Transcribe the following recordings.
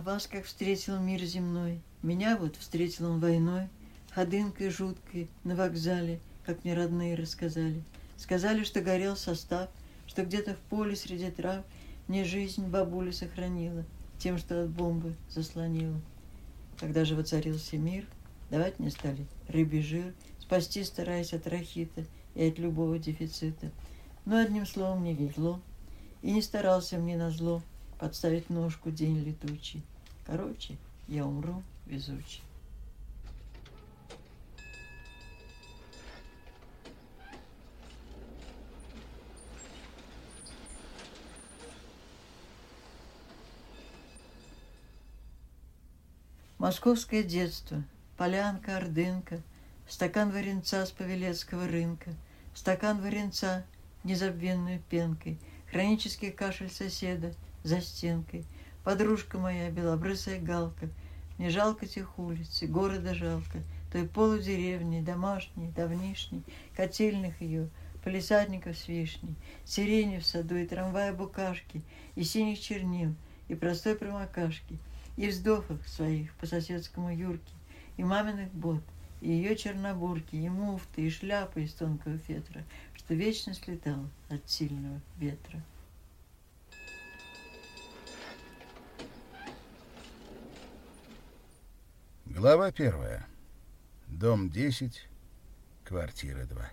А вас как встретил мир земной? Меня вот встретил он войной, ходынкой жуткой на вокзале, как мне родные рассказали. Сказали, что горел состав, что где-то в поле среди трав мне жизнь бабуля сохранила тем, что от бомбы заслонила. Когда же воцарился мир, давать мне стали рыбий жир, спасти стараясь от рахита и от любого дефицита. Но одним словом не везло, и не старался мне на зло подставить ножку день летучий. Короче, я умру везучий. Московское детство, полянка, ордынка, Стакан варенца с Павелецкого рынка, Стакан варенца незабвенную пенкой, Хронический кашель соседа за стенкой, Подружка моя, белобрысая галка, Мне жалко тех улиц и города жалко, Той полудеревни, домашней, давнишней, Котельных ее, полисадников с вишней, Сирени в саду и трамвая букашки, И синих чернил, и простой промокашки — и вздохах своих по соседскому Юрке, и маминых бот, и ее чернобурки, и муфты, и шляпы из тонкого фетра, что вечно слетал от сильного ветра. Глава первая. Дом 10, квартира 2.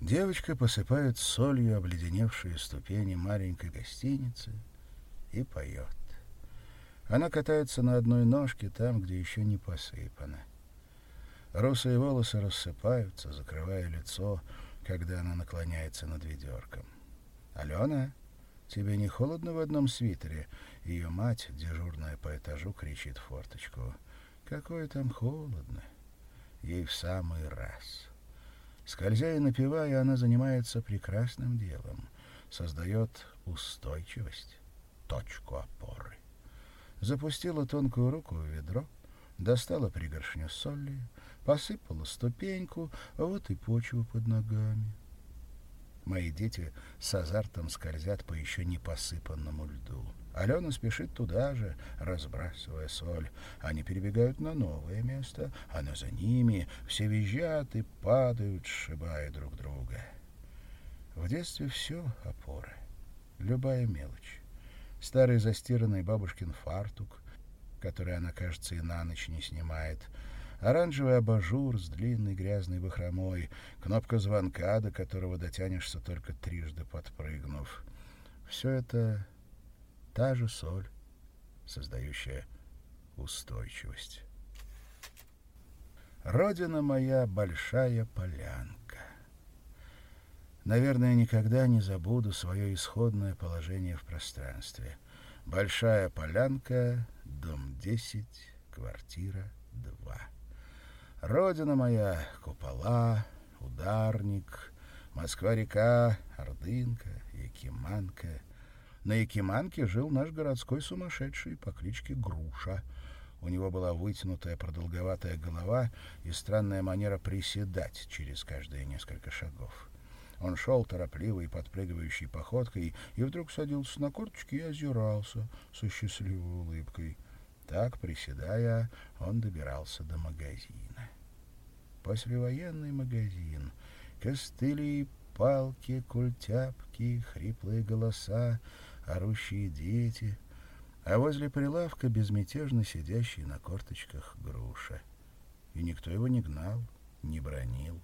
Девочка посыпает солью обледеневшие ступени маленькой гостиницы и поет. Она катается на одной ножке там, где еще не посыпано. Русые волосы рассыпаются, закрывая лицо, когда она наклоняется над ведерком. «Алена, тебе не холодно в одном свитере?» Ее мать, дежурная по этажу, кричит в форточку. «Какое там холодно!» Ей в самый раз. Скользя и напевая, она занимается прекрасным делом. Создает устойчивость, точку опоры. Запустила тонкую руку в ведро, достала пригоршню соли, посыпала ступеньку, а вот и почва под ногами. Мои дети с азартом скользят по еще не посыпанному льду. Алена спешит туда же, разбрасывая соль. Они перебегают на новое место, она за ними. Все визжат и падают, сшибая друг друга. В детстве все опора, любая мелочь. Старый застиранный бабушкин фартук, который она, кажется, и на ночь не снимает, оранжевый абажур с длинной грязной бахромой, кнопка звонка, до которого дотянешься только трижды подпрыгнув. Все это Та же соль, создающая устойчивость. Родина моя — большая полянка. Наверное, никогда не забуду свое исходное положение в пространстве. Большая полянка, дом 10, квартира 2. Родина моя — купола, ударник, Москва-река, Ордынка, Якиманка — на Якиманке жил наш городской сумасшедший по кличке Груша. У него была вытянутая продолговатая голова и странная манера приседать через каждые несколько шагов. Он шел торопливой подпрыгивающей походкой и вдруг садился на корточки и озирался со счастливой улыбкой. Так, приседая, он добирался до магазина. Послевоенный магазин. Костыли, палки, культяпки, хриплые голоса — орущие дети, а возле прилавка безмятежно сидящий на корточках груша. И никто его не гнал, не бронил.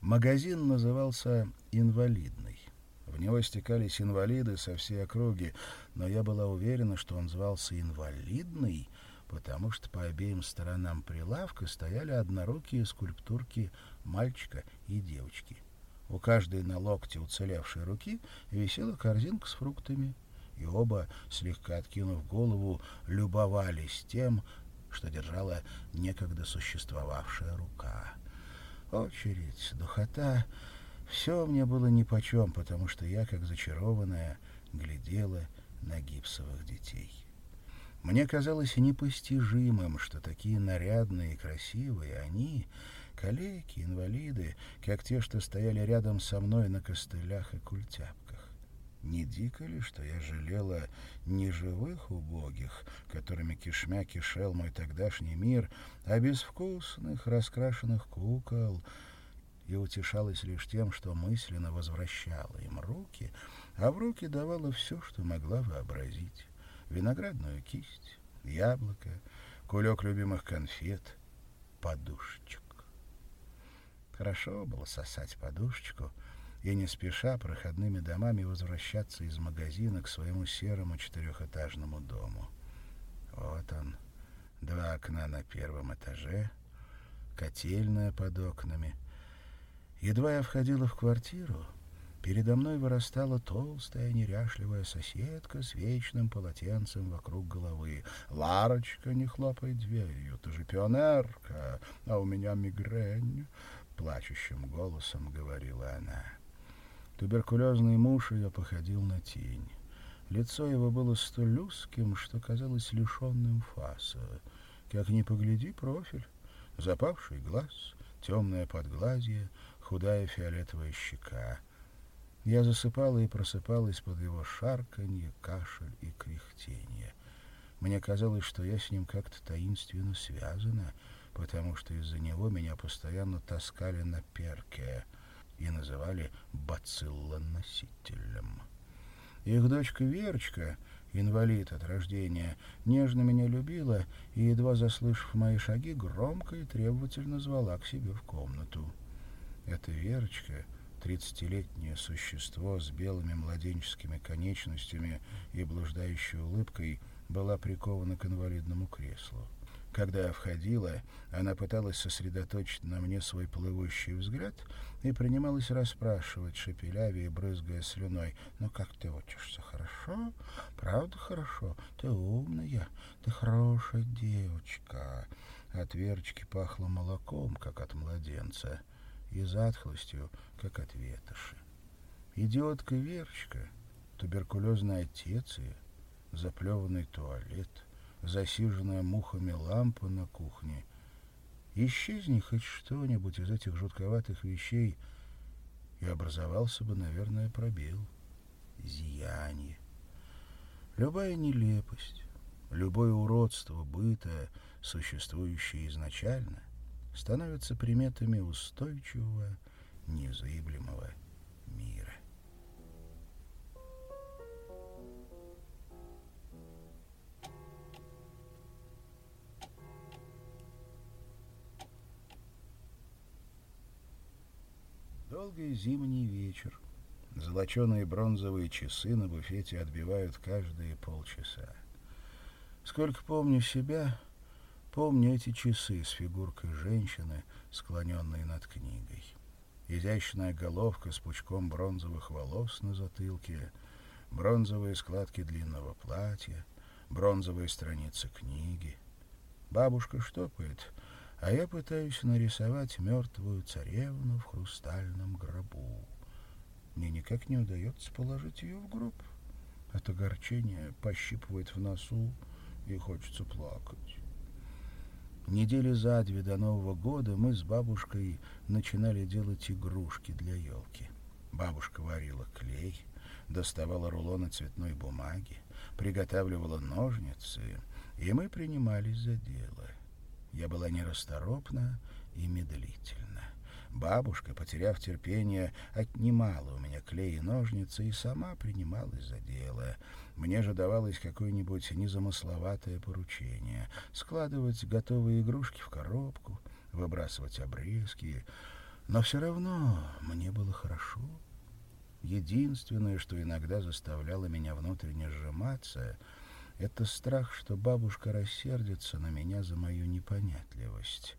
Магазин назывался «Инвалидный». В него стекались инвалиды со всей округи, но я была уверена, что он звался «Инвалидный», потому что по обеим сторонам прилавка стояли однорукие скульптурки мальчика и девочки — у каждой на локте уцелевшей руки висела корзинка с фруктами, и оба, слегка откинув голову, любовались тем, что держала некогда существовавшая рука. Очередь, духота — все мне было нипочем, потому что я, как зачарованная, глядела на гипсовых детей. Мне казалось непостижимым, что такие нарядные и красивые они калеки, инвалиды, как те, что стояли рядом со мной на костылях и культяпках. Не дико ли, что я жалела не живых убогих, которыми кишмя кишел мой тогдашний мир, а безвкусных, раскрашенных кукол, и утешалась лишь тем, что мысленно возвращала им руки, а в руки давала все, что могла вообразить. Виноградную кисть, яблоко, кулек любимых конфет, подушечек. Хорошо было сосать подушечку и не спеша проходными домами возвращаться из магазина к своему серому четырехэтажному дому. Вот он, два окна на первом этаже, котельная под окнами. Едва я входила в квартиру, Передо мной вырастала толстая неряшливая соседка с вечным полотенцем вокруг головы. «Ларочка, не хлопай дверью, ты же пионерка, а у меня мигрень», — плачущим голосом говорила она. Туберкулезный муж ее походил на тень. Лицо его было столь узким, что казалось лишенным фаса. Как ни погляди, профиль, запавший глаз, темное подглазье, худая фиолетовая щека — я засыпала и просыпалась под его шарканье, кашель и кряхтение. Мне казалось, что я с ним как-то таинственно связана, потому что из-за него меня постоянно таскали на перке и называли бациллоносителем. Их дочка Верочка, инвалид от рождения, нежно меня любила и, едва заслышав мои шаги, громко и требовательно звала к себе в комнату. Эта Верочка Тридцатилетнее существо с белыми младенческими конечностями и блуждающей улыбкой была прикована к инвалидному креслу. Когда я входила, она пыталась сосредоточить на мне свой плывущий взгляд и принималась расспрашивать, шепелявя и брызгая слюной. «Ну как ты учишься? Хорошо? Правда хорошо? Ты умная, ты хорошая девочка». От Верочки пахло молоком, как от младенца и затхлостью, как от ветоши. Идиотка Верочка, туберкулезный отец и заплеванный туалет, засиженная мухами лампа на кухне. Исчезни хоть что-нибудь из этих жутковатых вещей, и образовался бы, наверное, пробел, зияние. Любая нелепость, любое уродство быта, существующее изначально, становятся приметами устойчивого, незыблемого мира. Долгий зимний вечер. Золоченые бронзовые часы на буфете отбивают каждые полчаса. Сколько помню себя, Помню эти часы с фигуркой женщины, склоненной над книгой. Изящная головка с пучком бронзовых волос на затылке, бронзовые складки длинного платья, бронзовые страницы книги. Бабушка штопает, а я пытаюсь нарисовать мертвую царевну в хрустальном гробу. Мне никак не удается положить ее в гроб. От огорчения пощипывает в носу и хочется плакать. Недели за две до Нового года мы с бабушкой начинали делать игрушки для елки. Бабушка варила клей, доставала рулоны цветной бумаги, приготавливала ножницы, и мы принимались за дело. Я была нерасторопна и медлительна. Бабушка, потеряв терпение, отнимала у меня клей и ножницы и сама принималась за дело. Мне же давалось какое-нибудь незамысловатое поручение — складывать готовые игрушки в коробку, выбрасывать обрезки. Но все равно мне было хорошо. Единственное, что иногда заставляло меня внутренне сжиматься — это страх, что бабушка рассердится на меня за мою непонятливость.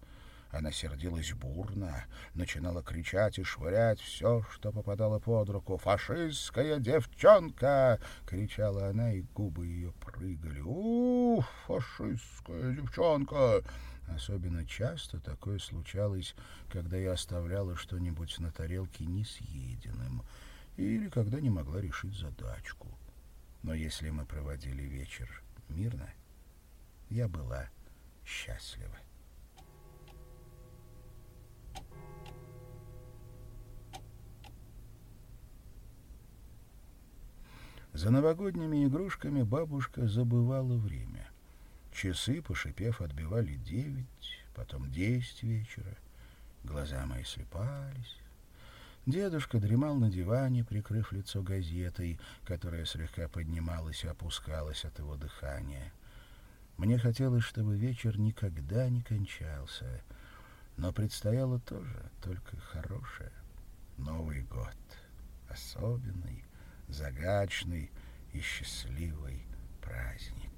Она сердилась бурно, начинала кричать и швырять все, что попадало под руку. «Фашистская девчонка!» — кричала она, и губы ее прыгали. «Ух, фашистская девчонка!» Особенно часто такое случалось, когда я оставляла что-нибудь на тарелке несъеденным или когда не могла решить задачку. Но если мы проводили вечер мирно, я была счастлива. За новогодними игрушками бабушка забывала время. Часы, пошипев, отбивали девять, потом десять вечера. Глаза мои слепались. Дедушка дремал на диване, прикрыв лицо газетой, которая слегка поднималась и опускалась от его дыхания. Мне хотелось, чтобы вечер никогда не кончался, но предстояло тоже только хорошее. Новый год. Особенный, загадочный и счастливый праздник.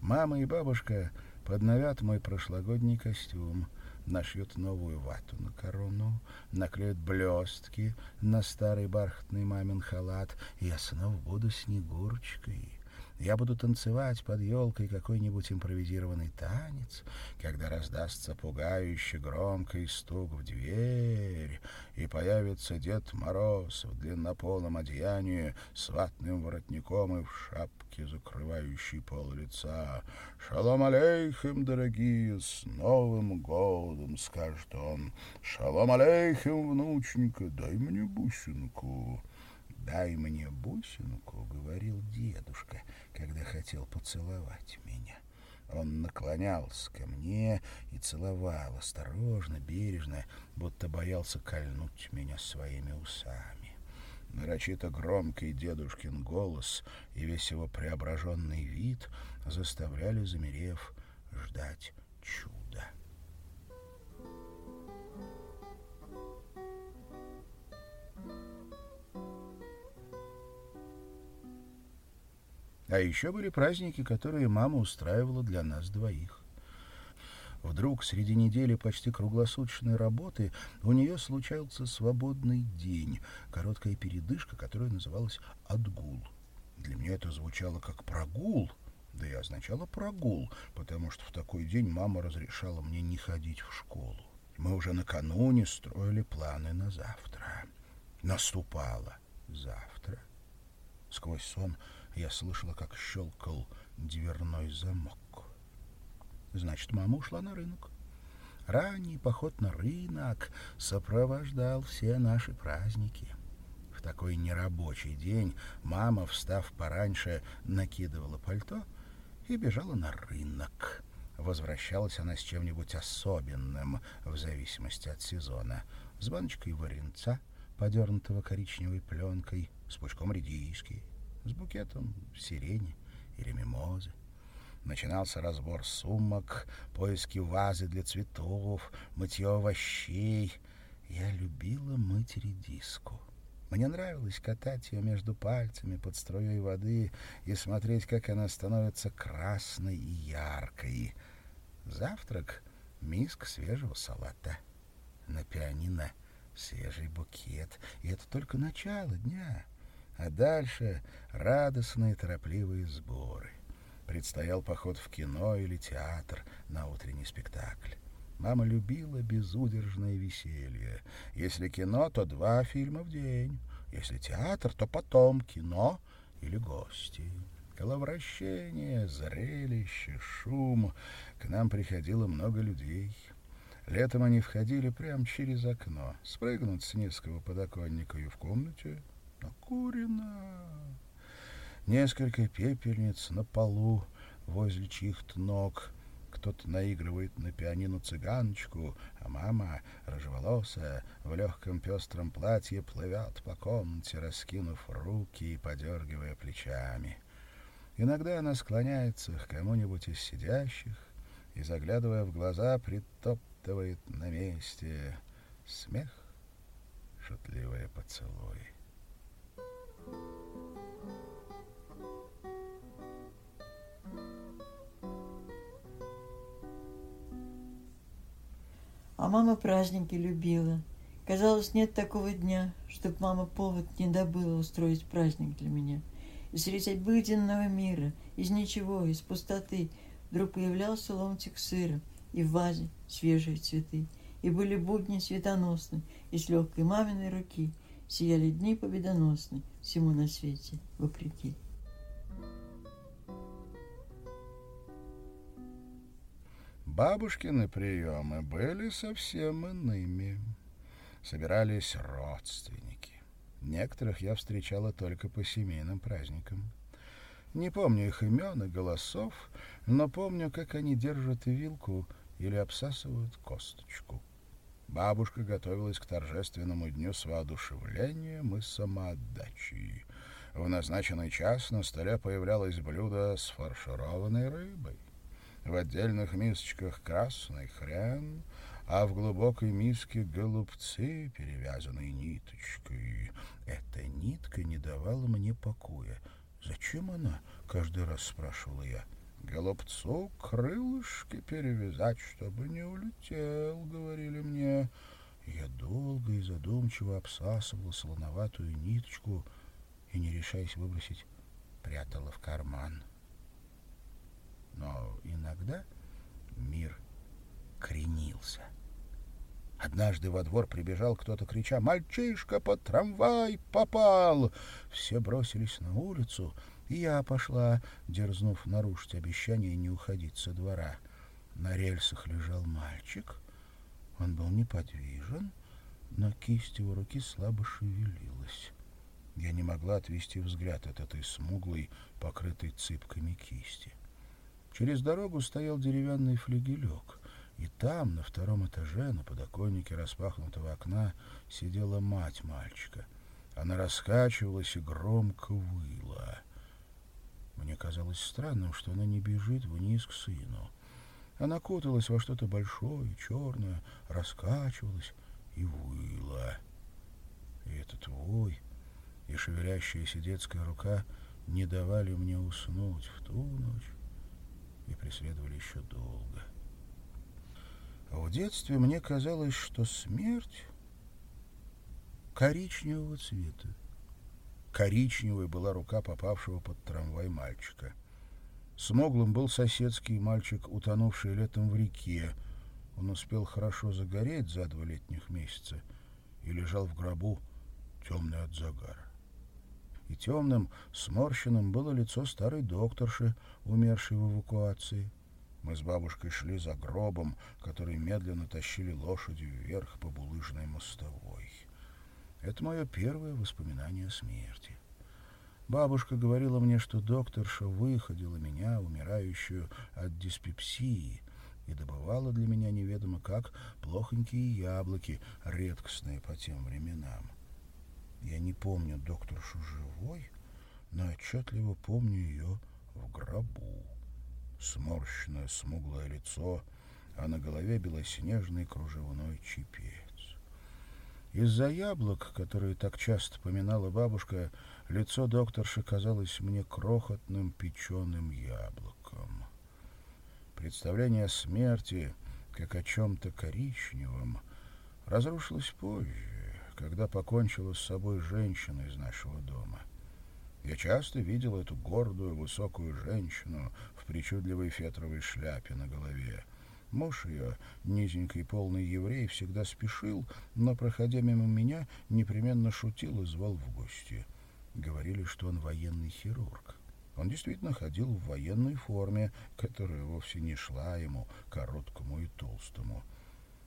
Мама и бабушка подновят мой прошлогодний костюм, нашьют новую вату на корону, наклеят блестки на старый бархатный мамин халат, и я снова буду снегурочкой. Я буду танцевать под елкой какой-нибудь импровизированный танец, когда раздастся пугающе громкий стук в дверь, и появится Дед Мороз в длиннополом одеянии с ватным воротником и в шапке, закрывающей пол лица. «Шалом алейхим, дорогие, с Новым годом!» — скажет он. «Шалом алейхим, внученька, дай мне бусинку!» «Дай мне бусинку», — говорил дедушка, когда хотел поцеловать меня. Он наклонялся ко мне и целовал осторожно, бережно, будто боялся кольнуть меня своими усами. Нарочито громкий дедушкин голос и весь его преображенный вид заставляли, замерев, ждать чуда. А еще были праздники, которые мама устраивала для нас двоих. Вдруг среди недели почти круглосуточной работы у нее случался свободный день, короткая передышка, которая называлась «отгул». Для меня это звучало как «прогул», да и означало «прогул», потому что в такой день мама разрешала мне не ходить в школу. Мы уже накануне строили планы на завтра. Наступало завтра. Сквозь сон я слышала, как щелкал дверной замок. Значит, мама ушла на рынок. Ранний поход на рынок сопровождал все наши праздники. В такой нерабочий день мама, встав пораньше, накидывала пальто и бежала на рынок. Возвращалась она с чем-нибудь особенным, в зависимости от сезона. С баночкой варенца, подернутого коричневой пленкой, с пучком редиски, с букетом сирени или мимозы. Начинался разбор сумок, поиски вазы для цветов, мытье овощей. Я любила мыть редиску. Мне нравилось катать ее между пальцами под струей воды и смотреть, как она становится красной и яркой. Завтрак — миск свежего салата. На пианино свежий букет. И это только начало дня — а дальше радостные торопливые сборы. Предстоял поход в кино или театр на утренний спектакль. Мама любила безудержное веселье. Если кино, то два фильма в день. Если театр, то потом кино или гости. Коловращение, зрелище, шум. К нам приходило много людей. Летом они входили прямо через окно, спрыгнуть с низкого подоконника и в комнате накурено. Несколько пепельниц на полу возле чьих-то ног. Кто-то наигрывает на пианино цыганочку, а мама, рыжеволосая, в легком пестром платье плывет по комнате, раскинув руки и подергивая плечами. Иногда она склоняется к кому-нибудь из сидящих и, заглядывая в глаза, притоптывает на месте смех, шутливые поцелуи. А мама праздники любила. Казалось, нет такого дня, чтоб мама повод не добыла устроить праздник для меня. И среди обыденного мира, из ничего, из пустоты, вдруг появлялся ломтик сыра, и в вазе свежие цветы, и были будни светоносны, и с легкой маминой руки сияли дни победоносны всему на свете, вопреки. Бабушкины приемы были совсем иными. Собирались родственники. Некоторых я встречала только по семейным праздникам. Не помню их имен и голосов, но помню, как они держат вилку или обсасывают косточку. Бабушка готовилась к торжественному дню с воодушевлением и самоотдачей. В назначенный час на столе появлялось блюдо с фаршированной рыбой. В отдельных мисочках красный хрен, а в глубокой миске голубцы, перевязанные ниточкой. Эта нитка не давала мне покоя. «Зачем она?» — каждый раз спрашивала я. «Голубцу крылышки перевязать, чтобы не улетел», — говорили мне. Я долго и задумчиво обсасывала солоноватую ниточку и, не решаясь выбросить, прятала в карман. Но иногда мир кренился. Однажды во двор прибежал кто-то, крича «Мальчишка под трамвай попал!» Все бросились на улицу, и я пошла, дерзнув нарушить обещание не уходить со двора. На рельсах лежал мальчик. Он был неподвижен, но кисть его руки слабо шевелилась. Я не могла отвести взгляд от этой смуглой, покрытой цыпками кисти. Через дорогу стоял деревянный флигелек. И там, на втором этаже, на подоконнике распахнутого окна, сидела мать мальчика. Она раскачивалась и громко выла. Мне казалось странным, что она не бежит вниз к сыну. Она куталась во что-то большое, черное, раскачивалась и выла. И этот вой, и шевелящаяся детская рука не давали мне уснуть в ту ночь и преследовали еще долго. А в детстве мне казалось, что смерть коричневого цвета. Коричневой была рука попавшего под трамвай мальчика. Смоглым был соседский мальчик, утонувший летом в реке. Он успел хорошо загореть за два летних месяца и лежал в гробу, темный от загара. И темным, сморщенным было лицо старой докторши, умершей в эвакуации. Мы с бабушкой шли за гробом, который медленно тащили лошади вверх по булыжной мостовой. Это мое первое воспоминание о смерти. Бабушка говорила мне, что докторша выходила меня, умирающую от диспепсии, и добывала для меня неведомо как плохонькие яблоки, редкостные по тем временам. Я не помню докторшу живой, но отчетливо помню ее в гробу сморщенное смуглое лицо, а на голове белоснежный кружевной чепец. Из-за яблок, которые так часто поминала бабушка, лицо докторши казалось мне крохотным печеным яблоком. Представление о смерти, как о чем-то коричневом, разрушилось позже, когда покончила с собой женщина из нашего дома. Я часто видел эту гордую, высокую женщину в причудливой фетровой шляпе на голове. Муж ее, низенький полный еврей, всегда спешил, но, проходя мимо меня, непременно шутил и звал в гости. Говорили, что он военный хирург. Он действительно ходил в военной форме, которая вовсе не шла ему, короткому и толстому.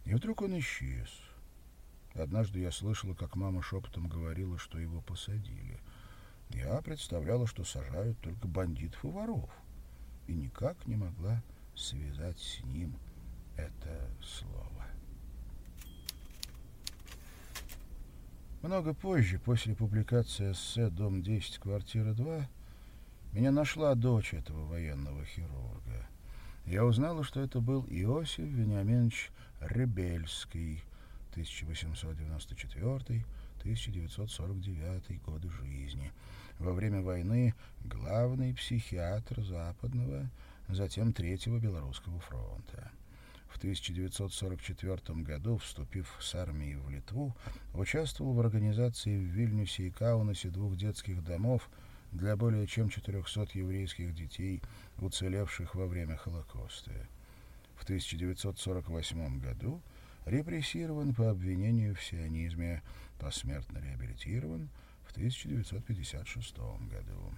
И вдруг он исчез. Однажды я слышала, как мама шепотом говорила, что его посадили — я представляла, что сажают только бандитов и воров, и никак не могла связать с ним это слово. Много позже, после публикации эссе «Дом 10, квартира 2», меня нашла дочь этого военного хирурга. Я узнала, что это был Иосиф Вениаминович Ребельский, 1894-1949 годы жизни, во время войны главный психиатр Западного, затем Третьего Белорусского фронта. В 1944 году, вступив с армией в Литву, участвовал в организации в Вильнюсе и Каунасе двух детских домов для более чем 400 еврейских детей, уцелевших во время Холокоста. В 1948 году репрессирован по обвинению в сионизме, посмертно реабилитирован – в 1956 году.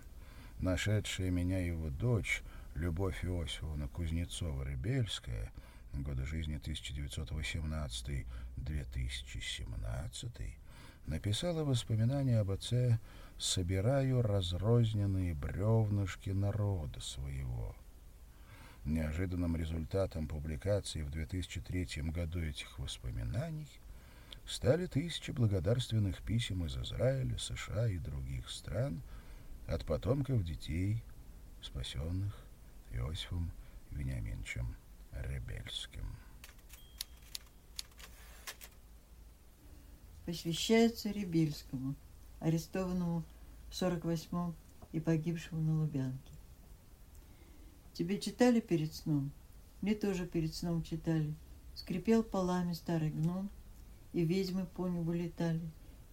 Нашедшая меня его дочь, Любовь Иосифовна Кузнецова-Ребельская, годы жизни 1918-2017, написала воспоминания об отце «Собираю разрозненные бревнышки народа своего». Неожиданным результатом публикации в 2003 году этих воспоминаний стали тысячи благодарственных писем из Израиля, США и других стран от потомков детей, спасенных Иосифом Вениаминовичем Ребельским. Посвящается Ребельскому, арестованному в 48-м и погибшему на Лубянке. Тебе читали перед сном? Мне тоже перед сном читали. Скрипел полами старый гном, и ведьмы по небу летали.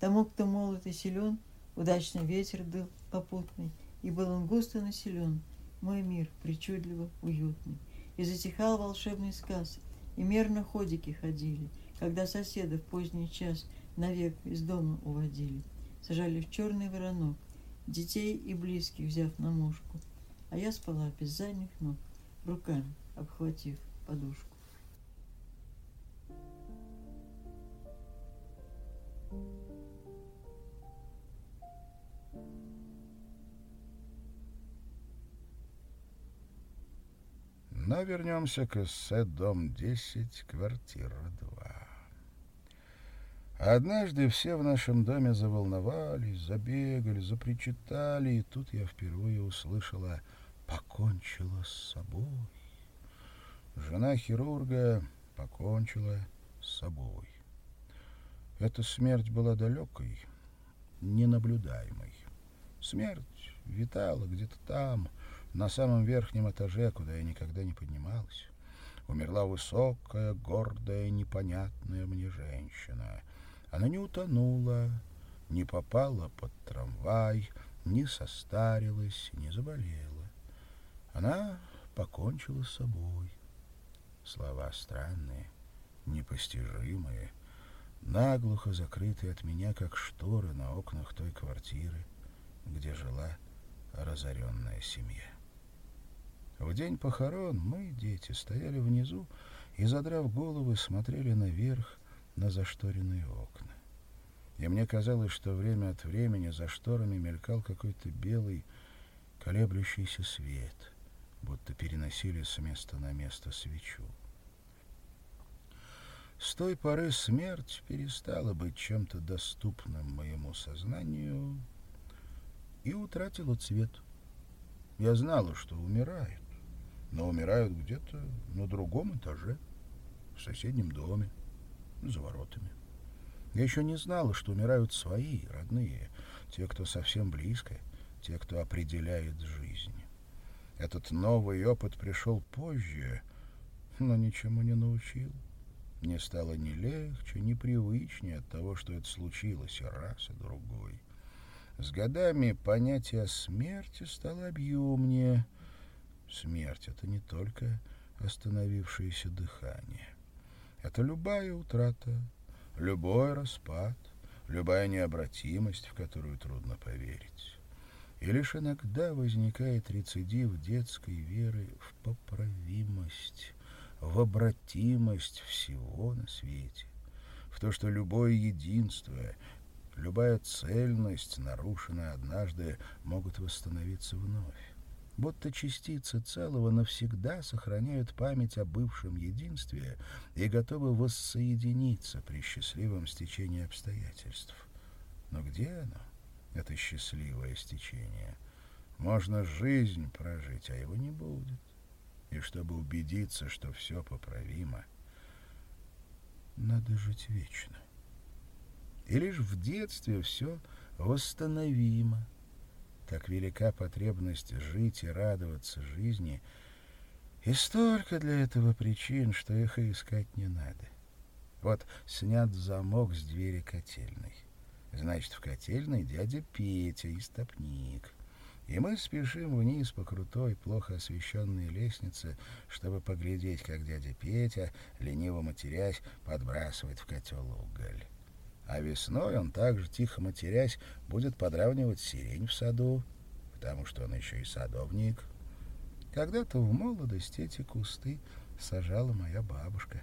Тому, кто молод и силен, удачный ветер дул попутный, и был он густо населен. Мой мир причудливо уютный. И затихал волшебный сказ, и мерно ходики ходили, когда соседа в поздний час навек из дома уводили. Сажали в черный воронок, детей и близких взяв на мушку – а я спала без задних ног, руками обхватив подушку. Но вернемся к эссе «Дом 10, квартира 2». Однажды все в нашем доме заволновались, забегали, запричитали, и тут я впервые услышала покончила с собой. Жена хирурга покончила с собой. Эта смерть была далекой, ненаблюдаемой. Смерть витала где-то там, на самом верхнем этаже, куда я никогда не поднималась. Умерла высокая, гордая, непонятная мне женщина. Она не утонула, не попала под трамвай, не состарилась, не заболела. Она покончила с собой. Слова странные, непостижимые, наглухо закрытые от меня, как шторы на окнах той квартиры, где жила разоренная семья. В день похорон мы, дети, стояли внизу и, задрав головы, смотрели наверх на зашторенные окна. И мне казалось, что время от времени за шторами мелькал какой-то белый колеблющийся свет — будто переносили с места на место свечу. С той поры смерть перестала быть чем-то доступным моему сознанию и утратила цвет. Я знала, что умирают, но умирают где-то на другом этаже, в соседнем доме, за воротами. Я еще не знала, что умирают свои, родные, те, кто совсем близко, те, кто определяет жизнь. Этот новый опыт пришел позже, но ничему не научил. Мне стало ни легче, ни привычнее от того, что это случилось и раз, и другой. С годами понятие смерти стало объемнее. Смерть — это не только остановившееся дыхание. Это любая утрата, любой распад, любая необратимость, в которую трудно поверить и лишь иногда возникает рецидив детской веры в поправимость, в обратимость всего на свете, в то, что любое единство, любая цельность, нарушенная однажды, могут восстановиться вновь. Будто частицы целого навсегда сохраняют память о бывшем единстве и готовы воссоединиться при счастливом стечении обстоятельств. Но где оно? это счастливое стечение. Можно жизнь прожить, а его не будет. И чтобы убедиться, что все поправимо, надо жить вечно. И лишь в детстве все восстановимо. Так велика потребность жить и радоваться жизни, и столько для этого причин, что их и искать не надо. Вот снят замок с двери котельной. Значит, в котельной дядя Петя, истопник. И мы спешим вниз по крутой, плохо освещенной лестнице, чтобы поглядеть, как дядя Петя, лениво матерясь, подбрасывает в котел уголь. А весной он также, тихо матерясь, будет подравнивать сирень в саду, потому что он еще и садовник. Когда-то в молодости эти кусты сажала моя бабушка.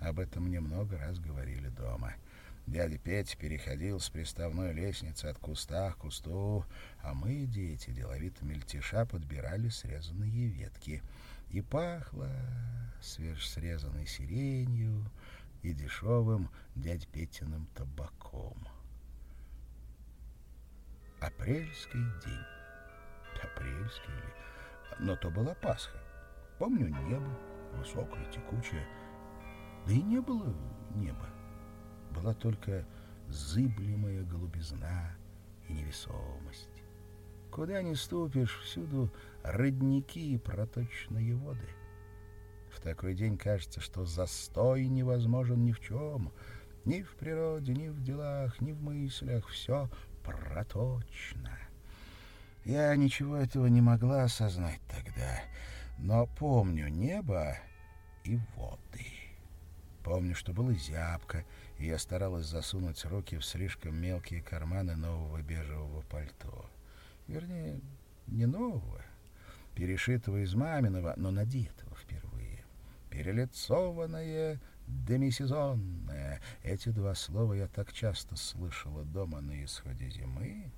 Об этом мне много раз говорили дома. — Дядя Петя переходил с приставной лестницы от куста к кусту, а мы, дети, деловито мельтеша, подбирали срезанные ветки. И пахло свежесрезанной сиренью и дешевым дядь Петиным табаком. Апрельский день. Апрельский ли? Но то была Пасха. Помню небо, высокое, текучее. Да и не было неба была только зыблемая голубизна и невесомость. Куда ни ступишь, всюду родники и проточные воды. В такой день кажется, что застой невозможен ни в чем, ни в природе, ни в делах, ни в мыслях. Все проточно. Я ничего этого не могла осознать тогда, но помню небо и воды. Помню, что было зябко, и я старалась засунуть руки в слишком мелкие карманы нового бежевого пальто. Вернее, не нового, перешитого из маминого, но надетого. Перелицованное, демисезонное. Эти два слова я так часто слышала дома на исходе зимы,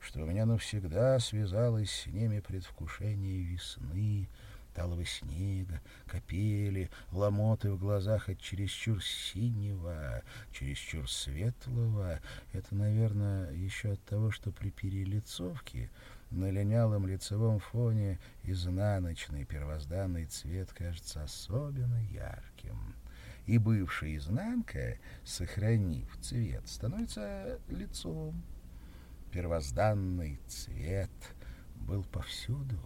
что у меня навсегда связалось с ними предвкушение весны, талого снега, капели, ломоты в глазах от чересчур синего, чересчур светлого. Это, наверное, еще от того, что при перелицовке на линялом лицевом фоне изнаночный первозданный цвет кажется особенно ярким. И бывшая изнанка, сохранив цвет, становится лицом. Первозданный цвет был повсюду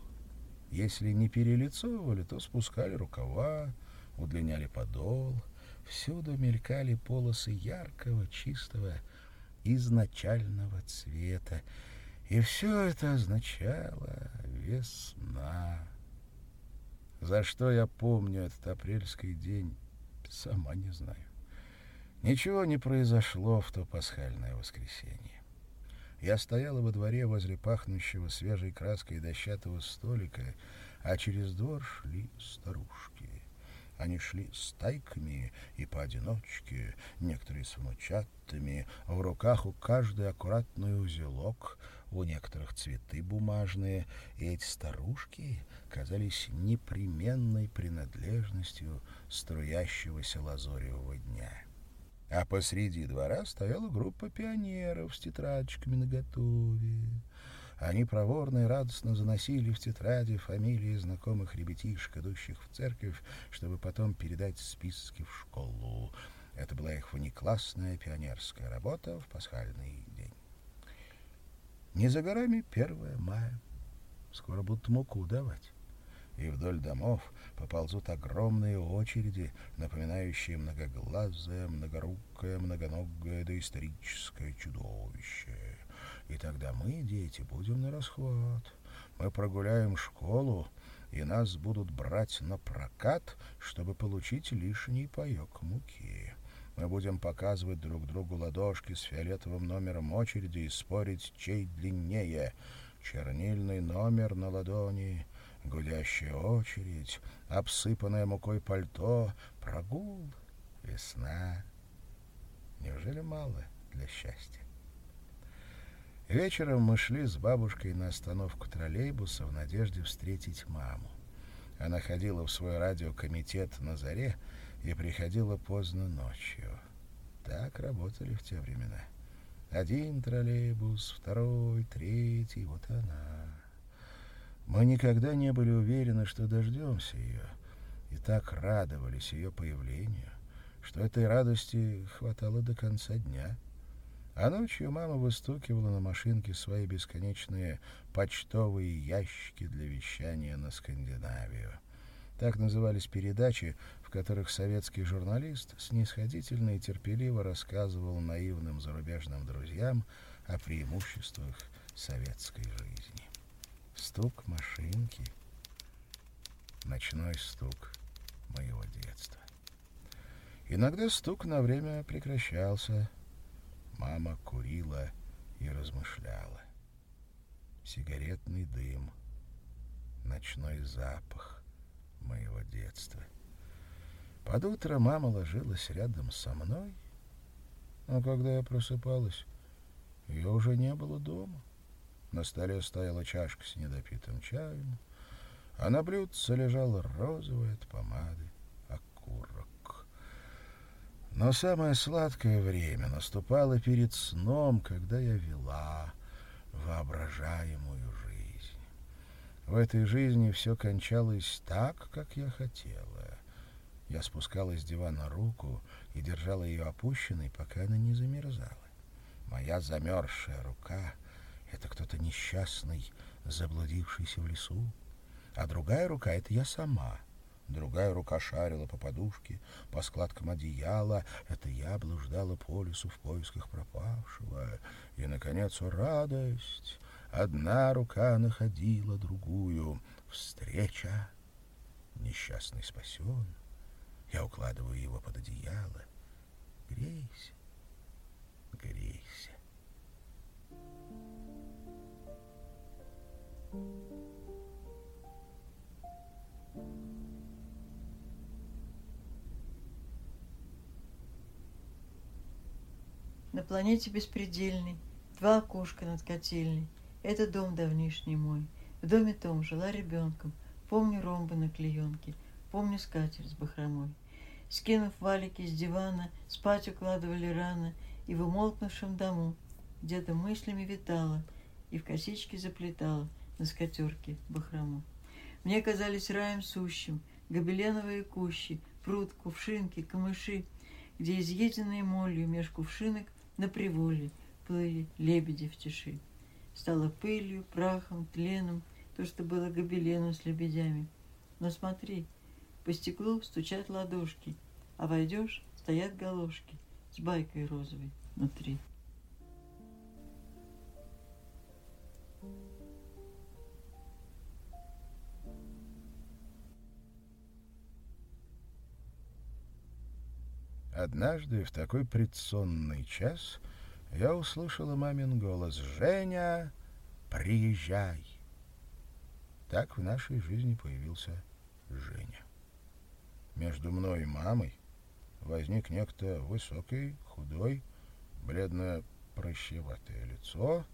если не перелицовывали, то спускали рукава, удлиняли подол. Всюду мелькали полосы яркого, чистого, изначального цвета. И все это означало весна. За что я помню этот апрельский день, сама не знаю. Ничего не произошло в то пасхальное воскресенье. Я стояла во дворе возле пахнущего свежей краской дощатого столика, а через двор шли старушки. Они шли стайками и поодиночке, некоторые с внучатами, в руках у каждой аккуратный узелок, у некоторых цветы бумажные, и эти старушки казались непременной принадлежностью струящегося лазоревого дня. А посреди двора стояла группа пионеров с тетрадочками наготове. Они проворно и радостно заносили в тетради фамилии знакомых ребятишек, идущих в церковь, чтобы потом передать списки в школу. Это была их внеклассная пионерская работа в пасхальный день. Не за горами 1 мая. Скоро будут муку давать и вдоль домов поползут огромные очереди, напоминающие многоглазое, многорукое, многоногое доисторическое чудовище. И тогда мы, дети, будем на расхват. Мы прогуляем школу, и нас будут брать на прокат, чтобы получить лишний паек муки. Мы будем показывать друг другу ладошки с фиолетовым номером очереди и спорить, чей длиннее. Чернильный номер на ладони — гудящая очередь, обсыпанное мукой пальто, прогул, весна. Неужели мало для счастья? Вечером мы шли с бабушкой на остановку троллейбуса в надежде встретить маму. Она ходила в свой радиокомитет на заре и приходила поздно ночью. Так работали в те времена. Один троллейбус, второй, третий, вот она. Мы никогда не были уверены, что дождемся ее, и так радовались ее появлению, что этой радости хватало до конца дня. А ночью мама выстукивала на машинке свои бесконечные почтовые ящики для вещания на Скандинавию. Так назывались передачи, в которых советский журналист снисходительно и терпеливо рассказывал наивным зарубежным друзьям о преимуществах советской жизни. Стук машинки. Ночной стук моего детства. Иногда стук на время прекращался. Мама курила и размышляла. Сигаретный дым, ночной запах моего детства. Под утро мама ложилась рядом со мной Но когда я просыпалась, ее уже не было дома. На столе стояла чашка с недопитым чаем, а на блюдце лежала розовая от помады. Но самое сладкое время наступало перед сном, когда я вела воображаемую жизнь. В этой жизни все кончалось так, как я хотела. Я спускала с дивана руку и держала ее опущенной, пока она не замерзала. Моя замерзшая рука — это кто-то несчастный, заблудившийся в лесу. А другая рука — это я сама. Другая рука шарила по подушке, по складкам одеяла. Это я блуждала по лесу в поисках пропавшего. И, наконец, о радость! Одна рука находила другую. Встреча. Несчастный спасен. Я укладываю его под одеяло. Грейся, грейся. На планете беспредельной два окошка над котельной. Это дом давнишний мой. В доме том жила ребенком. Помню ромбы на клеенке, помню скатерть с бахромой. Скинув валики с дивана, спать укладывали рано, и в умолкнувшем дому где-то мыслями витала и в косички заплетала на скатерке бахрому. Мне казались раем сущим, гобеленовые кущи, пруд, кувшинки, камыши, где изъеденные молью меж кувшинок на приволе плыли лебеди в тиши. Стало пылью, прахом, тленом то, что было гобеленом с лебедями. Но смотри, по стеклу стучат ладошки, а войдешь, стоят галошки с байкой розовой внутри. Однажды в такой предсонный час я услышала мамин голос «Женя, приезжай!» Так в нашей жизни появился Женя. Между мной и мамой возник некто высокий, худой, бледно-прыщеватое лицо,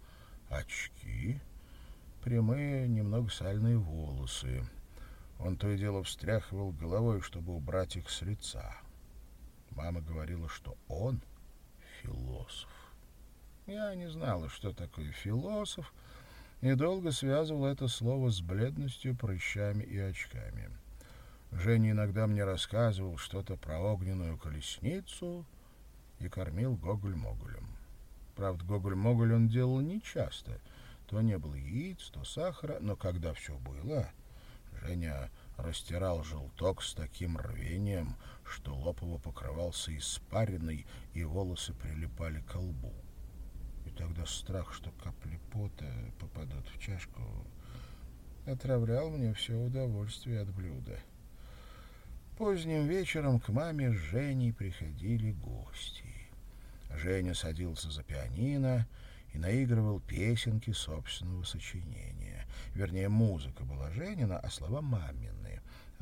очки, прямые, немного сальные волосы. Он то и дело встряхивал головой, чтобы убрать их с лица. Мама говорила, что он философ. Я не знала, что такое философ, и долго связывал это слово с бледностью, прыщами и очками. Женя иногда мне рассказывал что-то про огненную колесницу и кормил Гоголь-Моголем. Правда, Гоголь-Моголь он делал нечасто. То не было яиц, то сахара, но когда все было, Женя растирал желток с таким рвением, что лоб его покрывался испариной, и волосы прилипали к лбу. И тогда страх, что капли пота попадут в чашку, отравлял мне все удовольствие от блюда. Поздним вечером к маме с Женей приходили гости. Женя садился за пианино и наигрывал песенки собственного сочинения. Вернее, музыка была Женина, а слова мамины.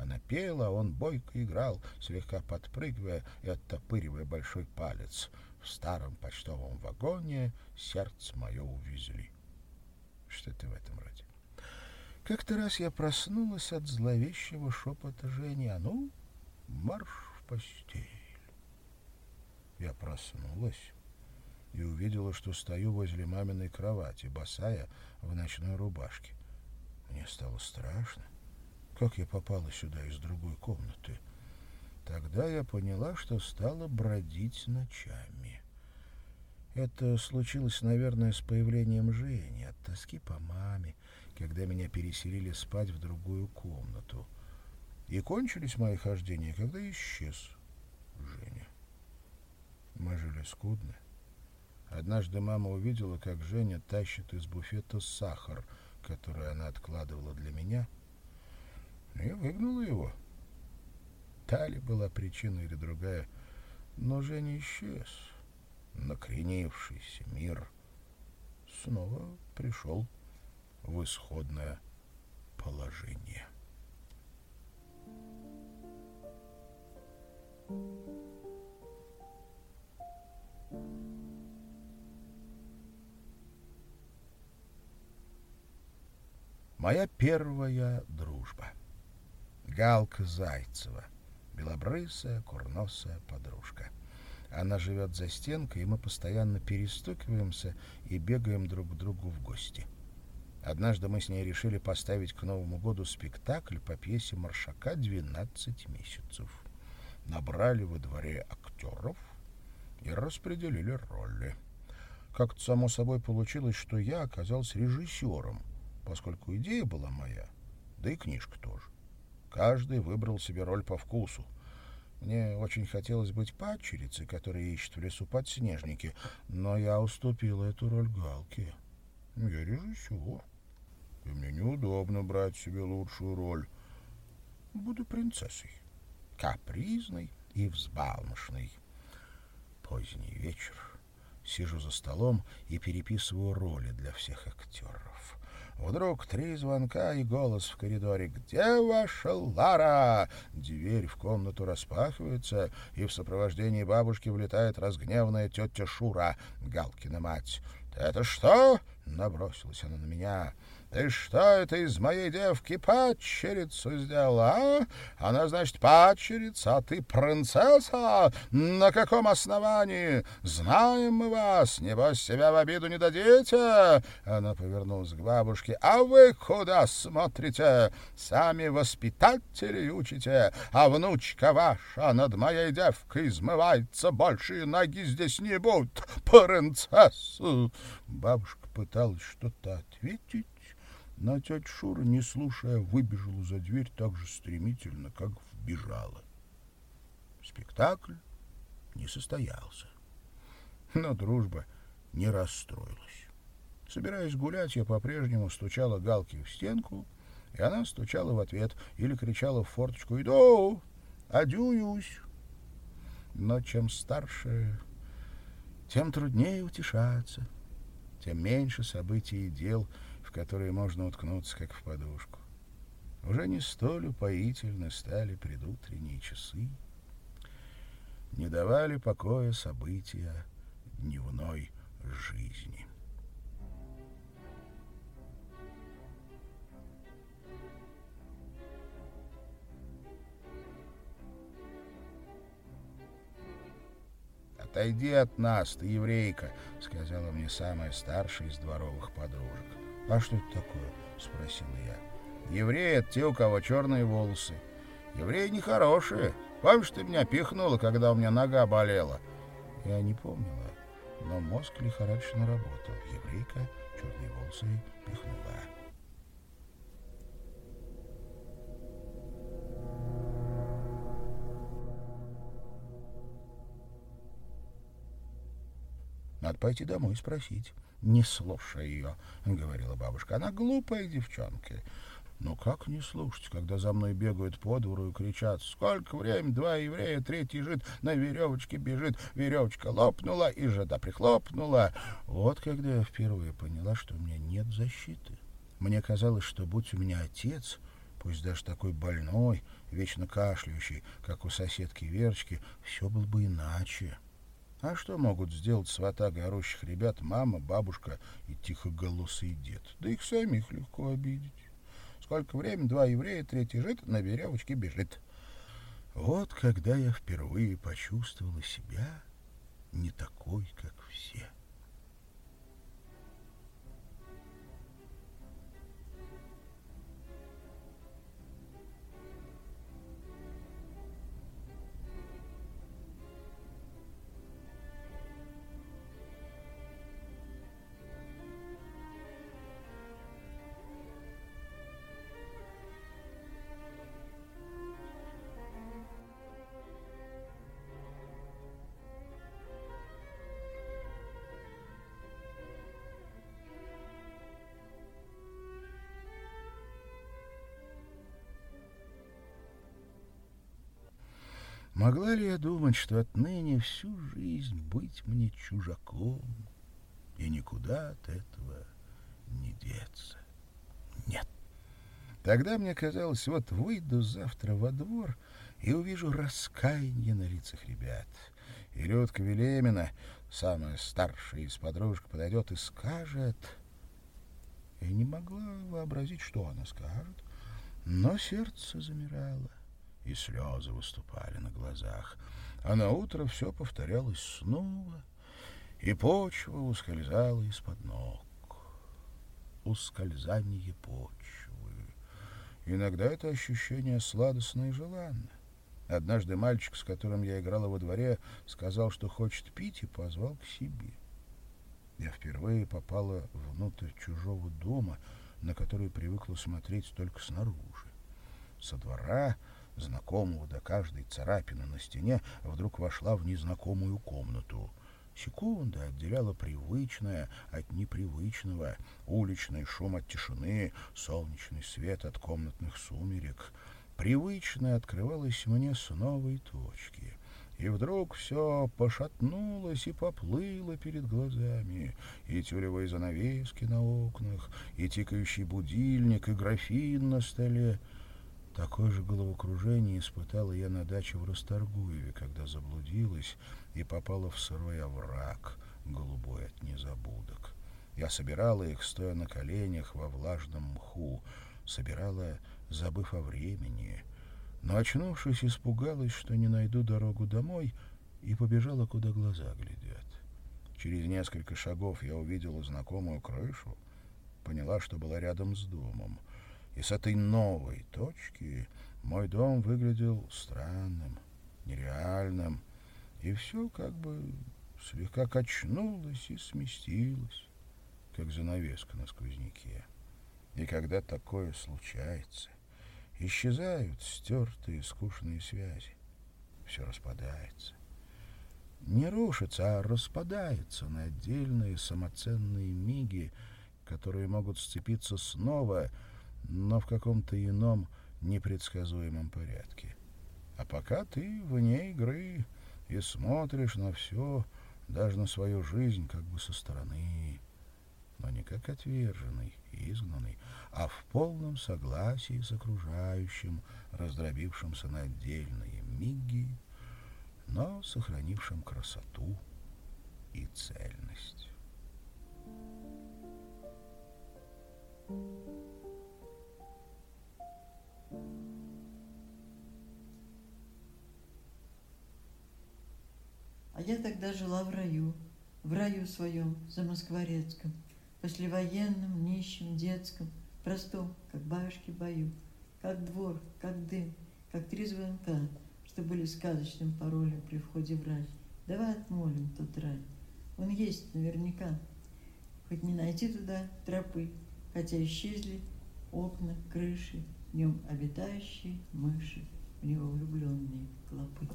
Она пела, а он бойко играл, слегка подпрыгивая и оттопыривая большой палец. В старом почтовом вагоне сердце мое увезли. Что-то в этом роде. Как-то раз я проснулась от зловещего шепота Жени. А ну, марш в постель. Я проснулась и увидела, что стою возле маминой кровати, босая в ночной рубашке. Мне стало страшно. Как я попала сюда из другой комнаты? Тогда я поняла, что стала бродить ночами. Это случилось, наверное, с появлением Жени, от тоски по маме, когда меня переселили спать в другую комнату — и кончились мои хождения, когда исчез Женя. Мы жили скудно. Однажды мама увидела, как Женя тащит из буфета сахар, который она откладывала для меня, и выгнала его. Та ли была причина или другая, но Женя исчез. Накренившийся мир снова пришел в исходное положение. Моя первая дружба. Галка Зайцева. Белобрысая, курносая подружка. Она живет за стенкой, и мы постоянно перестукиваемся и бегаем друг к другу в гости. Однажды мы с ней решили поставить к Новому году спектакль по пьесе Маршака «12 месяцев». Набрали во дворе актеров и распределили роли. Как-то само собой получилось, что я оказался режиссером, поскольку идея была моя, да и книжка тоже. Каждый выбрал себе роль по вкусу. Мне очень хотелось быть падчерицей, которая ищет в лесу подснежники, но я уступила эту роль Галке. Я режиссер, и мне неудобно брать себе лучшую роль. Буду принцессой, капризной и взбалмошной. Поздний вечер. Сижу за столом и переписываю роли для всех актеров. Вдруг три звонка и голос в коридоре. «Где ваша Лара?» Дверь в комнату распахивается, и в сопровождении бабушки влетает разгневанная тетя Шура, Галкина мать. «Это что?» — набросилась она на меня. Ты что это из моей девки падчерицу сделала, а? Она, значит, падчерица, а ты принцесса? На каком основании? Знаем мы вас, небось, себя в обиду не дадите?» Она повернулась к бабушке. «А вы куда смотрите? Сами воспитатели учите, а внучка ваша над моей девкой измывается, больше ноги здесь не будет, принцессу!» Бабушка пыталась что-то ответить, но тетя Шура, не слушая, выбежала за дверь так же стремительно, как вбежала. Спектакль не состоялся. Но дружба не расстроилась. Собираясь гулять, я по-прежнему стучала галки в стенку, и она стучала в ответ или кричала в форточку «Иду! Адююсь!» Но чем старше, тем труднее утешаться, тем меньше событий и дел — в которые можно уткнуться, как в подушку. Уже не столь упоительны стали предутренние часы. Не давали покоя события дневной жизни. «Отойди от нас, ты еврейка», — сказала мне самая старшая из дворовых подружек. «А что это такое?» — спросил я. «Евреи — это те, у кого черные волосы. Евреи нехорошие. Помнишь, ты меня пихнула, когда у меня нога болела?» Я не помнила, но мозг лихорадочно работал. Еврейка черные волосы пихнула. Пойти домой и спросить. «Не слушай ее», — говорила бабушка. «Она глупая девчонка». Но как не слушать, когда за мной бегают по двору и кричат «Сколько времени? Два еврея, третий жид на веревочке бежит, веревочка лопнула и жада прихлопнула». Вот когда я впервые поняла, что у меня нет защиты. Мне казалось, что будь у меня отец, пусть даже такой больной, вечно кашляющий, как у соседки Верочки, все было бы иначе. А что могут сделать свата горущих ребят мама, бабушка и тихоголосый дед? Да их самих легко обидеть. Сколько времени два еврея, третий жид на веревочке бежит. Вот когда я впервые почувствовала себя не такой, как все. Могла ли я думать, что отныне всю жизнь быть мне чужаком, и никуда от этого не деться? Нет. Тогда мне казалось, вот выйду завтра во двор и увижу раскаяние на лицах ребят. И Людка Велемина, самая старшая из подружек, подойдет и скажет... и не могла вообразить, что она скажет, но сердце замирало, и слезы выступали на глазах, а на утро все повторялось снова, и почва ускользала из-под ног. Ускользание почвы. Иногда это ощущение сладостно и желанно. Однажды мальчик, с которым я играла во дворе, сказал, что хочет пить, и позвал к себе. Я впервые попала внутрь чужого дома, на который привыкла смотреть только снаружи. Со двора, знакомого до каждой царапины на стене, вдруг вошла в незнакомую комнату. Секунда отделяла привычное от непривычного, уличный шум от тишины, солнечный свет от комнатных сумерек. Привычное открывалось мне с новой точки. И вдруг все пошатнулось и поплыло перед глазами. И тюлевые занавески на окнах, и тикающий будильник, и графин на столе. Такое же головокружение испытала я на даче в Расторгуеве, когда заблудилась и попала в сырой овраг, голубой от незабудок. Я собирала их, стоя на коленях во влажном мху, собирала, забыв о времени, но, очнувшись, испугалась, что не найду дорогу домой, и побежала, куда глаза глядят. Через несколько шагов я увидела знакомую крышу, поняла, что была рядом с домом. И с этой новой точки мой дом выглядел странным, нереальным, и все как бы слегка качнулось и сместилось, как занавеска на сквозняке. И когда такое случается, Исчезают стертые скучные связи. Все распадается. Не рушится, а распадается на отдельные самоценные миги, которые могут сцепиться снова, но в каком-то ином непредсказуемом порядке. А пока ты вне игры и смотришь на все, даже на свою жизнь, как бы со стороны, но не как отверженный, изгнанный, а в полном согласии с окружающим, раздробившимся на отдельные миги, но сохранившим красоту и цельность. А я тогда жила в раю, в раю своем, за Москворецком, послевоенном, нищем, детском, простом, как бабушки бою, как двор, как дым, как три звонка, что были сказочным паролем при входе в рай. Давай отмолим тот рай. Он есть наверняка. Хоть не найти туда тропы, хотя исчезли окна, крыши, в нем обитающие мыши, в него влюбленные клопы.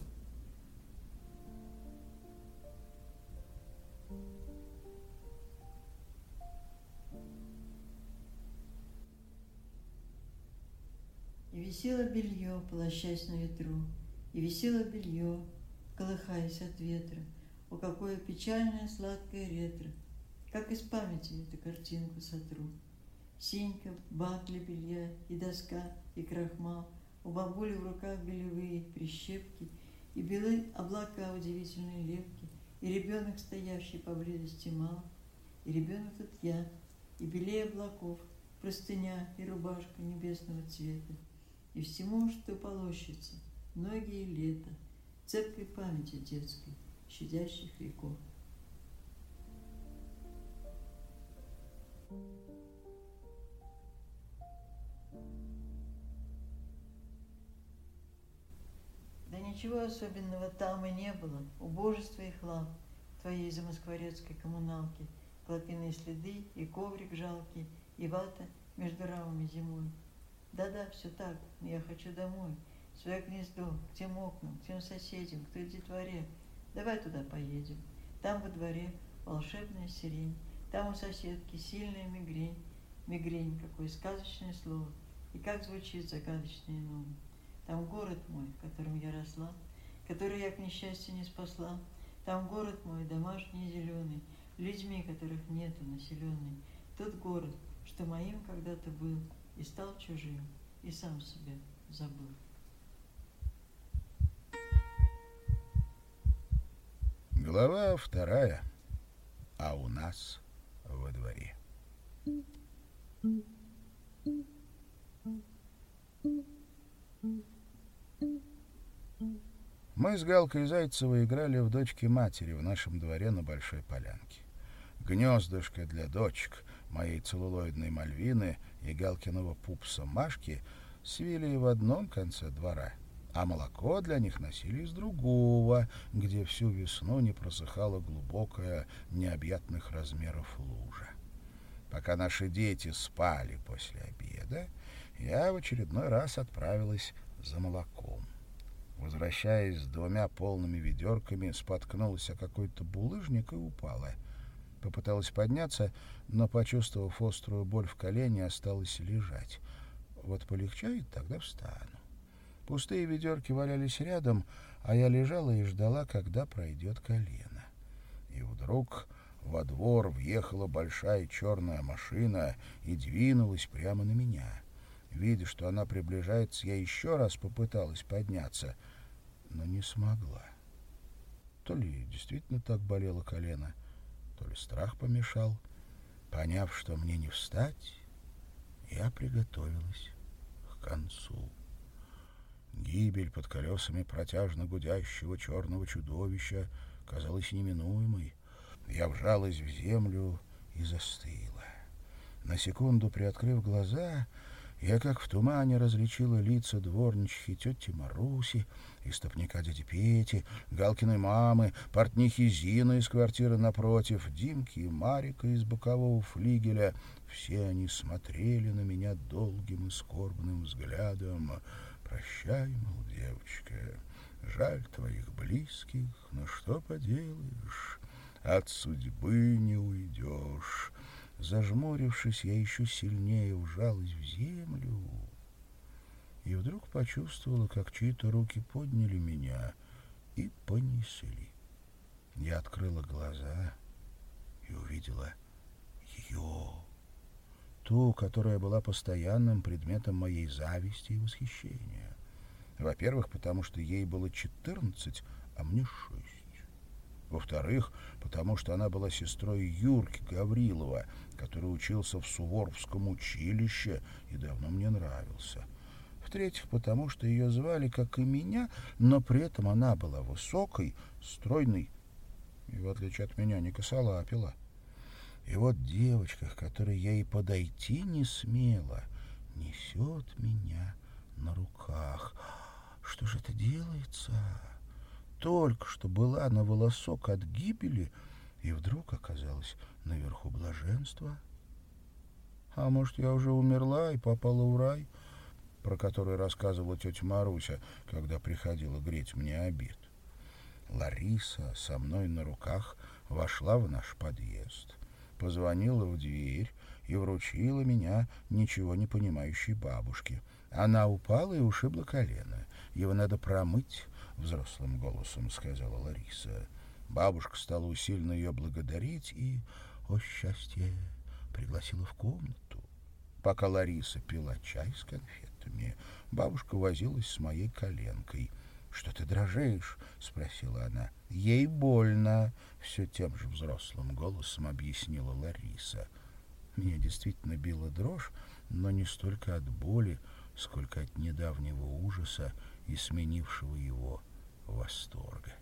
И висело белье, полощась на ветру, И висело белье, колыхаясь от ветра. О, какое печальное сладкое ретро! Как из памяти эту картинку сотру. Синька, бак для белья, и доска, и крахмал, У бабули в руках белевые прищепки, И белые облака удивительной лепки, И ребенок, стоявший поблизости мал, И ребенок тут я, и белее облаков, Простыня и рубашка небесного цвета, и всему, что полощется, многие лета, цепкой памяти детской, щадящих веков. Да ничего особенного там и не было, убожество и хлам твоей замоскворецкой коммуналки, клопиные следы и коврик жалкий, и вата между рамами зимой. Да-да, все так, я хочу домой, в свое гнездо, к тем окнам, к тем соседям, к той детворе. Давай туда поедем. Там во дворе волшебная сирень, там у соседки сильная мигрень. Мигрень, какое сказочное слово, и как звучит загадочный ном. Там город мой, в котором я росла, который я, к несчастью, не спасла. Там город мой, домашний зеленый, людьми, которых нету, населенный. Тот город, что моим когда-то был, и стал чужим, и сам себя забыл. Глава вторая. А у нас во дворе. Мы с Галкой Зайцевой играли в дочки матери в нашем дворе на Большой Полянке. Гнездышко для дочек моей целлулоидной мальвины — и Галкиного пупса Машки свили в одном конце двора, а молоко для них носили из другого, где всю весну не просыхала глубокая, необъятных размеров лужа. Пока наши дети спали после обеда, я в очередной раз отправилась за молоком. Возвращаясь с двумя полными ведерками, споткнулась о какой-то булыжник и упала. Попыталась подняться, но, почувствовав острую боль в колене, осталась лежать. Вот полегчает, тогда встану. Пустые ведерки валялись рядом, а я лежала и ждала, когда пройдет колено. И вдруг во двор въехала большая черная машина и двинулась прямо на меня. Видя, что она приближается, я еще раз попыталась подняться, но не смогла. То ли действительно так болело колено, то ли страх помешал. Поняв, что мне не встать, я приготовилась к концу. Гибель под колесами протяжно гудящего черного чудовища казалась неминуемой. Я вжалась в землю и застыла. На секунду приоткрыв глаза, я как в тумане различила лица дворничихи тети Маруси, истопника дяди Пети, Галкиной мамы, портнихи Зины из квартиры напротив, Димки и Марика из бокового флигеля. Все они смотрели на меня долгим и скорбным взглядом. «Прощай, мол, девочка, жаль твоих близких, но что поделаешь, от судьбы не уйдешь». Зажмурившись, я еще сильнее вжалась в землю и вдруг почувствовала, как чьи-то руки подняли меня и понесли. Я открыла глаза и увидела ее, ту, которая была постоянным предметом моей зависти и восхищения. Во-первых, потому что ей было четырнадцать, а мне шесть. Во-вторых, потому что она была сестрой Юрки Гаврилова, который учился в Суворовском училище и давно мне нравился. В-третьих, потому что ее звали, как и меня, но при этом она была высокой, стройной и, в отличие от меня, не косолапила. И вот девочка, к которой я и подойти не смела, несет меня на руках. Что же это делается? Только что была на волосок от гибели и вдруг оказалась наверху блаженства. А может, я уже умерла и попала в рай, про который рассказывала тетя Маруся, когда приходила греть мне обед. Лариса со мной на руках вошла в наш подъезд, позвонила в дверь и вручила меня ничего не понимающей бабушке. Она упала и ушибла колено. Его надо промыть, — взрослым голосом сказала Лариса. Бабушка стала усиленно ее благодарить и, о счастье, пригласила в комнату. Пока Лариса пила чай с конфетами, бабушка возилась с моей коленкой. «Что ты дрожишь?» — спросила она. «Ей больно», — все тем же взрослым голосом объяснила Лариса. Меня действительно била дрожь, но не столько от боли, сколько от недавнего ужаса и сменившего его восторга.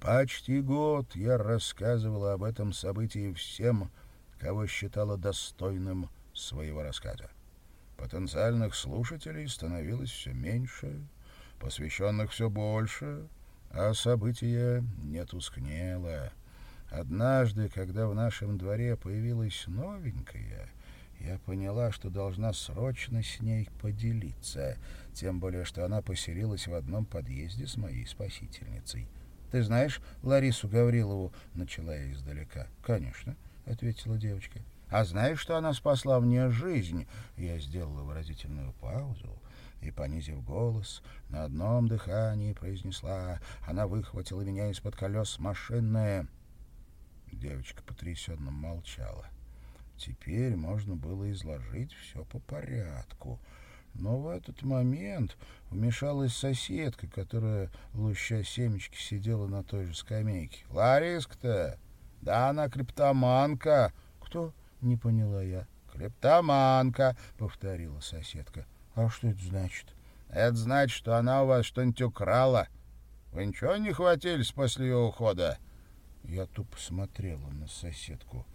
Почти год я рассказывала об этом событии всем, кого считала достойным своего рассказа. Потенциальных слушателей становилось все меньше, посвященных все больше, а событие не тускнело. Однажды, когда в нашем дворе появилась новенькая, я поняла, что должна срочно с ней поделиться, тем более, что она поселилась в одном подъезде с моей спасительницей. «Ты знаешь Ларису Гаврилову?» — начала я издалека. «Конечно», — ответила девочка. «А знаешь, что она спасла мне жизнь?» Я сделала выразительную паузу и, понизив голос, на одном дыхании произнесла. Она выхватила меня из-под колес машины. Девочка потрясенно молчала. Теперь можно было изложить все по порядку. Но в этот момент вмешалась соседка, которая, луща семечки, сидела на той же скамейке. «Лариска-то! Да она криптоманка!» «Кто?» —— не поняла я. «Клептоманка», — повторила соседка. «А что это значит?» «Это значит, что она у вас что-нибудь украла. Вы ничего не хватились после ее ухода?» Я тупо смотрела на соседку.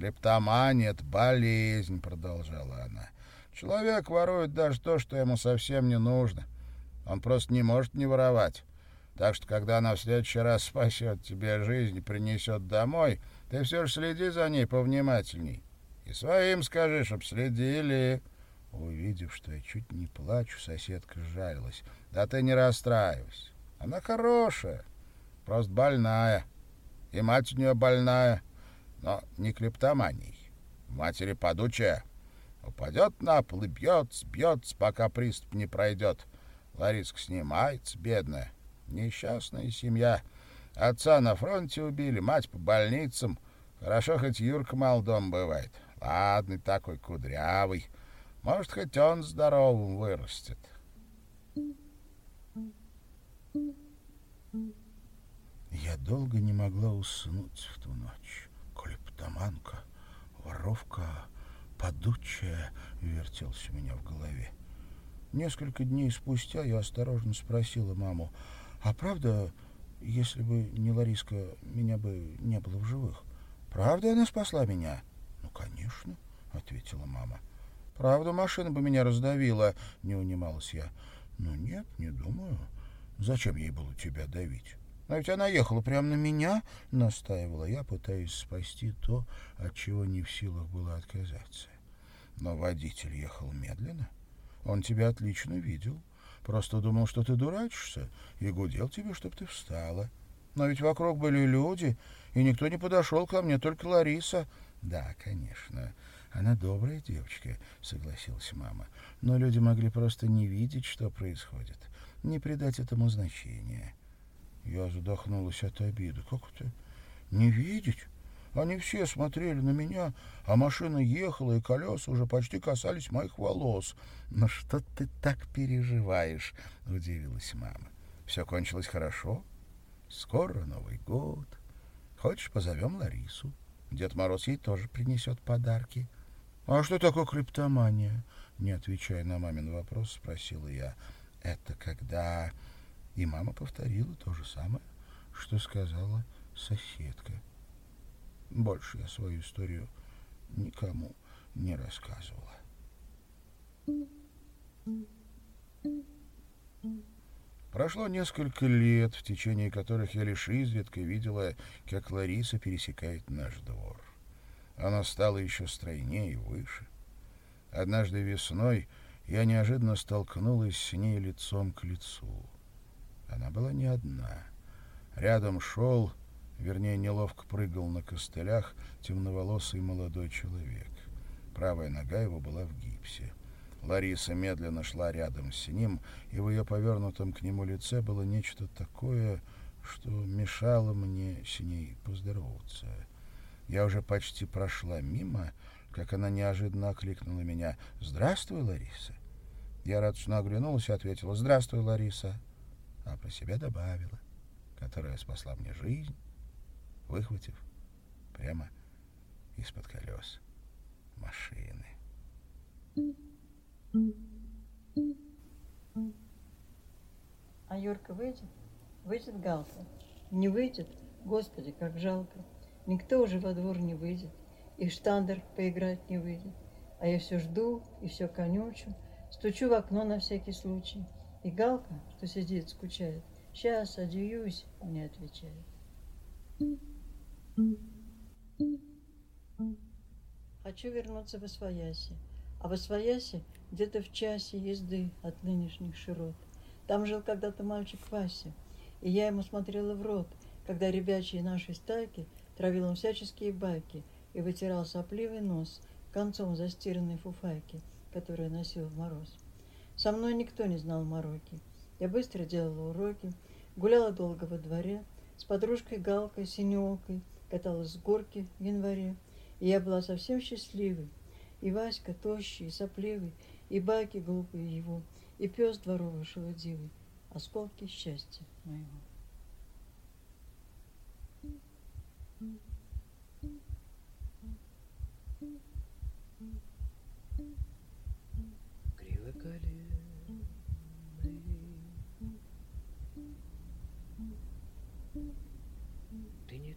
«Клептомания — это болезнь», — продолжала она. «Человек ворует даже то, что ему совсем не нужно. Он просто не может не воровать. Так что, когда она в следующий раз спасет тебе жизнь и принесет домой, ты все же следи за ней повнимательней. И своим скажи, чтоб следили». Увидев, что я чуть не плачу, соседка сжалилась. «Да ты не расстраивайся. Она хорошая, просто больная. И мать у нее больная, но не клептоманией. Матери подучая. Упадет на пол и бьется, бьется, пока приступ не пройдет. Лариска снимается, бедная. Несчастная семья. Отца на фронте убили, мать по больницам. Хорошо, хоть Юрка молодом бывает. Ладный такой, кудрявый. Может, хоть он здоровым вырастет. Я долго не могла уснуть в ту ночь. Клептоманка, воровка, подучая вертелся у меня в голове. Несколько дней спустя я осторожно спросила маму, а правда, если бы не Лариска, меня бы не было в живых? Правда она спасла меня? Ну, конечно, ответила мама. Правда, машина бы меня раздавила, не унималась я. Ну, нет, не думаю. Зачем ей было тебя давить? Но ведь она ехала прямо на меня, настаивала я, пытаясь спасти то, от чего не в силах было отказаться. Но водитель ехал медленно. Он тебя отлично видел. Просто думал, что ты дурачишься, и гудел тебе, чтобы ты встала. Но ведь вокруг были люди, и никто не подошел ко мне, только Лариса. Да, конечно, она добрая девочка, согласилась мама. Но люди могли просто не видеть, что происходит, не придать этому значения. Я задохнулась от обиды. Как это? Не видеть? Они все смотрели на меня, а машина ехала, и колеса уже почти касались моих волос. «Но что ты так переживаешь?» — удивилась мама. «Все кончилось хорошо. Скоро Новый год. Хочешь, позовем Ларису? Дед Мороз ей тоже принесет подарки». «А что такое криптомания?» Не отвечая на мамин вопрос, спросила я. «Это когда...» И мама повторила то же самое, что сказала соседка. Больше я свою историю никому не рассказывала. Прошло несколько лет, в течение которых я лишь изредка видела, как Лариса пересекает наш двор. Она стала еще стройнее и выше. Однажды весной я неожиданно столкнулась с ней лицом к лицу. Она была не одна. Рядом шел, вернее, неловко прыгал на костылях темноволосый молодой человек. Правая нога его была в гипсе. Лариса медленно шла рядом с ним, и в ее повернутом к нему лице было нечто такое, что мешало мне с ней поздороваться. Я уже почти прошла мимо, как она неожиданно окликнула меня. «Здравствуй, Лариса!» Я радостно оглянулась и ответила «Здравствуй, Лариса!» А про себя добавила, которая спасла мне жизнь, выхватив прямо из-под колес машины. А Юрка выйдет? Выйдет Галка. Не выйдет? Господи, как жалко. Никто уже во двор не выйдет. И штандер поиграть не выйдет. А я все жду и все конючу, стучу в окно на всякий случай — и Галка, что сидит, скучает. Сейчас одеюсь, не отвечает. Хочу вернуться в Освояси. А в Освояси где-то в часе езды от нынешних широт. Там жил когда-то мальчик Вася, и я ему смотрела в рот, когда ребячие нашей стайки травил он всяческие байки и вытирал сопливый нос концом застиранной фуфайки, которую носил в мороз. Со мной никто не знал мороки. Я быстро делала уроки, гуляла долго во дворе, с подружкой Галкой, Синеокой, каталась с горки в январе. И я была совсем счастливой. И Васька тощий, и сопливый, и байки глупые его, и пес дворовый шелудивый. Осколки счастья моего. Thank you.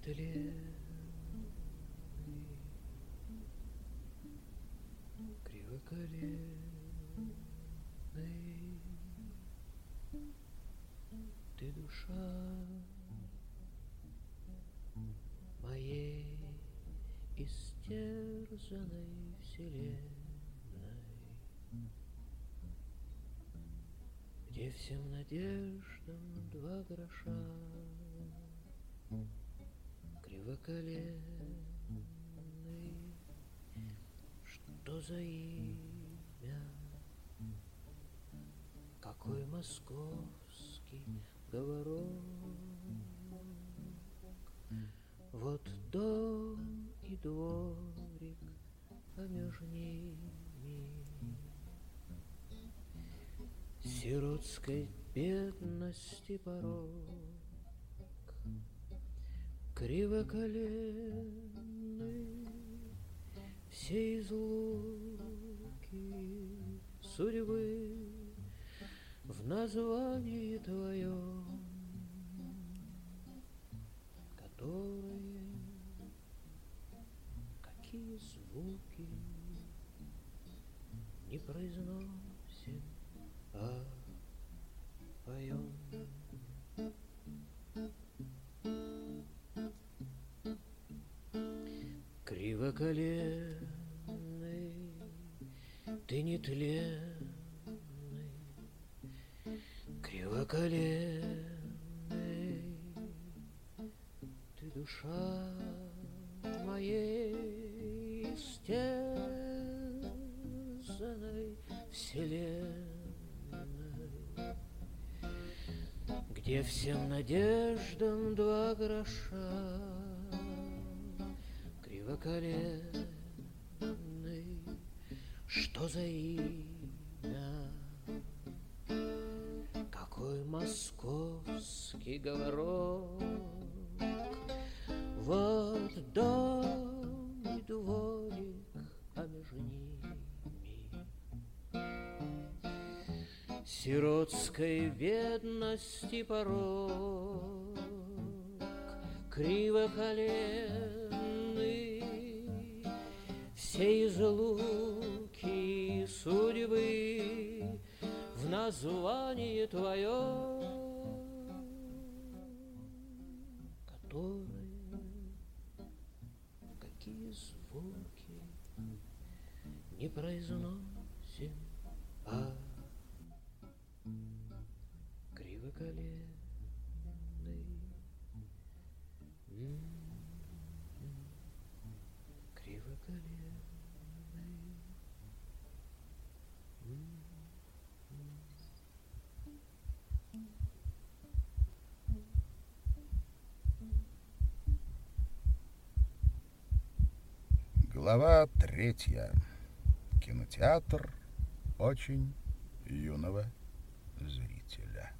Тлен кривоколенный, ты душа моей истерзанной вселенной, где всем надеждам два гроша кривоколенный что за имя? Какой московский говорок? Вот дом и дворик, а между ними Сиротской бедности порог Кривоколенный все излуки судьбы в названии твоем, которые какие звуки не произносим, а поем. Кривоколе ты нетленный, кривоколенный, ты душа моей истерзанной вселенной, где всем надеждам два гроша кривоколенный что за имя? Какой московский говорок? Вот дом и дворик, а между ними Сиротской бедности порог, Криво коленный, все излук судьбы в название твое, которое какие звуки не произносим, а кривоколенный. Кривоколенный. Глава третья. Кинотеатр очень юного зрителя.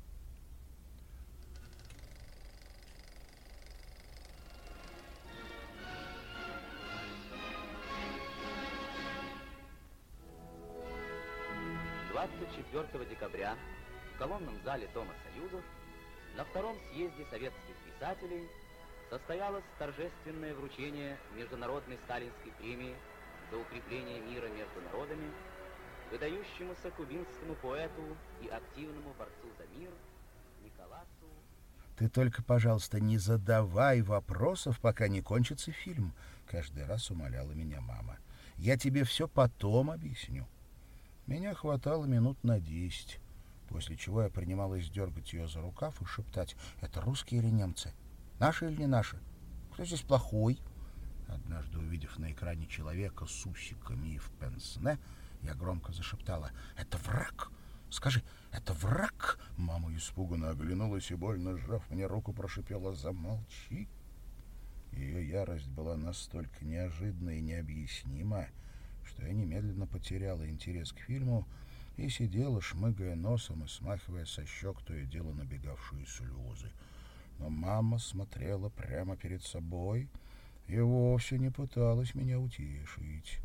Двадцать четвертого декабря в колонном зале Дома Союзов на втором съезде советских писателей состоялось торжественное вручение Международной Сталинской премии за укрепление мира между народами выдающемуся кубинскому поэту и активному борцу за мир Николасу. Ты только, пожалуйста, не задавай вопросов, пока не кончится фильм, каждый раз умоляла меня мама. Я тебе все потом объясню. Меня хватало минут на десять, после чего я принималась дергать ее за рукав и шептать «Это русские или немцы?» Наши или не наши? Кто здесь плохой? Однажды, увидев на экране человека с усиками и в пенсне, я громко зашептала «Это враг!» «Скажи, это враг?» Мама испуганно оглянулась и, больно сжав мне руку, прошипела «Замолчи!» Ее ярость была настолько неожиданна и необъяснима, что я немедленно потеряла интерес к фильму и сидела, шмыгая носом и смахивая со щек то и дело набегавшие слезы но мама смотрела прямо перед собой и вовсе не пыталась меня утешить.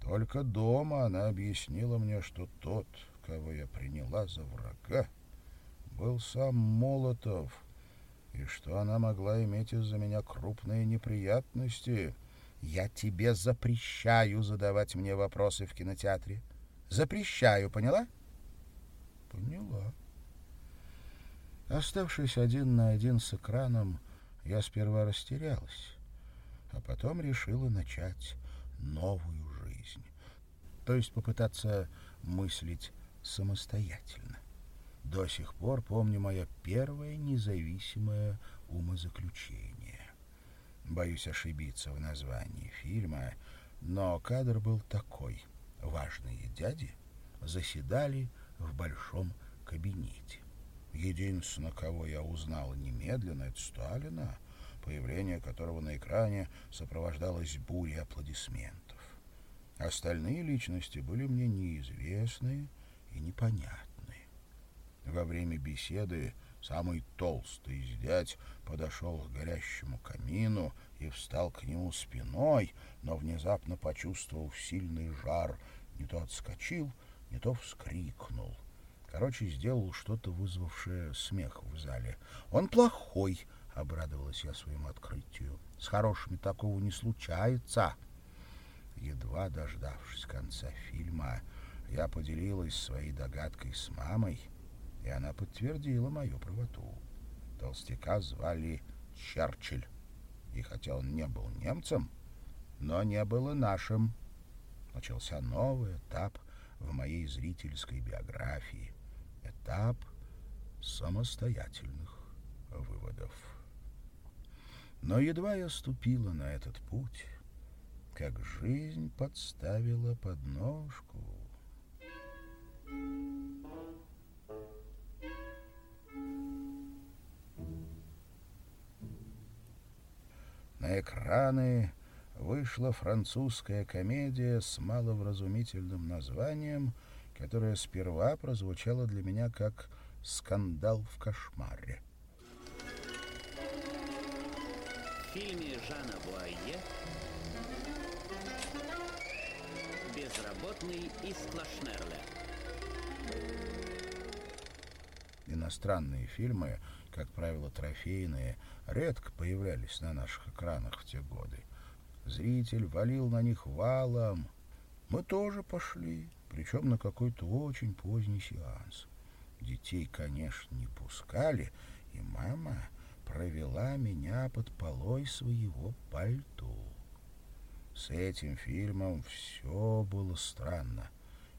Только дома она объяснила мне, что тот, кого я приняла за врага, был сам Молотов, И что она могла иметь из-за меня крупные неприятности? Я тебе запрещаю задавать мне вопросы в кинотеатре. Запрещаю, поняла? Поняла. Оставшись один на один с экраном, я сперва растерялась, а потом решила начать новую жизнь. То есть попытаться мыслить самостоятельно. До сих пор помню мое первое независимое умозаключение. Боюсь ошибиться в названии фильма, но кадр был такой. Важные дяди заседали в большом кабинете. Единственное, кого я узнал немедленно, это Сталина, появление которого на экране сопровождалось бурей аплодисментов. Остальные личности были мне неизвестны и непонятны. Во время беседы самый толстый из дядь подошел к горящему камину и встал к нему спиной, но внезапно почувствовав сильный жар, не то отскочил, не то вскрикнул. Короче, сделал что-то, вызвавшее смех в зале. «Он плохой!» — обрадовалась я своему открытию. «С хорошими такого не случается!» Едва дождавшись конца фильма, я поделилась своей догадкой с мамой — и она подтвердила мою правоту. Толстяка звали Черчилль, и хотя он не был немцем, но не был и нашим. Начался новый этап в моей зрительской биографии. Этап самостоятельных выводов. Но едва я ступила на этот путь, как жизнь подставила подножку. На экраны вышла французская комедия с маловразумительным названием, которая сперва прозвучала для меня как «Скандал в кошмаре». В фильме Жана Буайе «Безработный из Клашнерля». Иностранные фильмы, как правило, трофейные, редко появлялись на наших экранах в те годы. Зритель валил на них валом. Мы тоже пошли, причем на какой-то очень поздний сеанс. Детей, конечно, не пускали, и мама провела меня под полой своего пальто. С этим фильмом все было странно.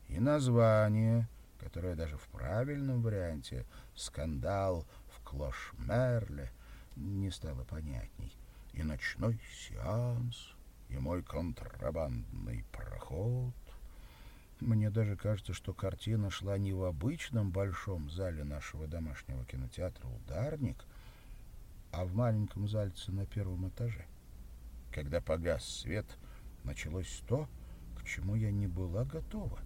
И название, которое даже в правильном варианте «Скандал в Клош-Мерле» не стало понятней. И ночной сеанс, и мой контрабандный проход. Мне даже кажется, что картина шла не в обычном большом зале нашего домашнего кинотеатра «Ударник», а в маленьком зальце на первом этаже. Когда погас свет, началось то, к чему я не была готова.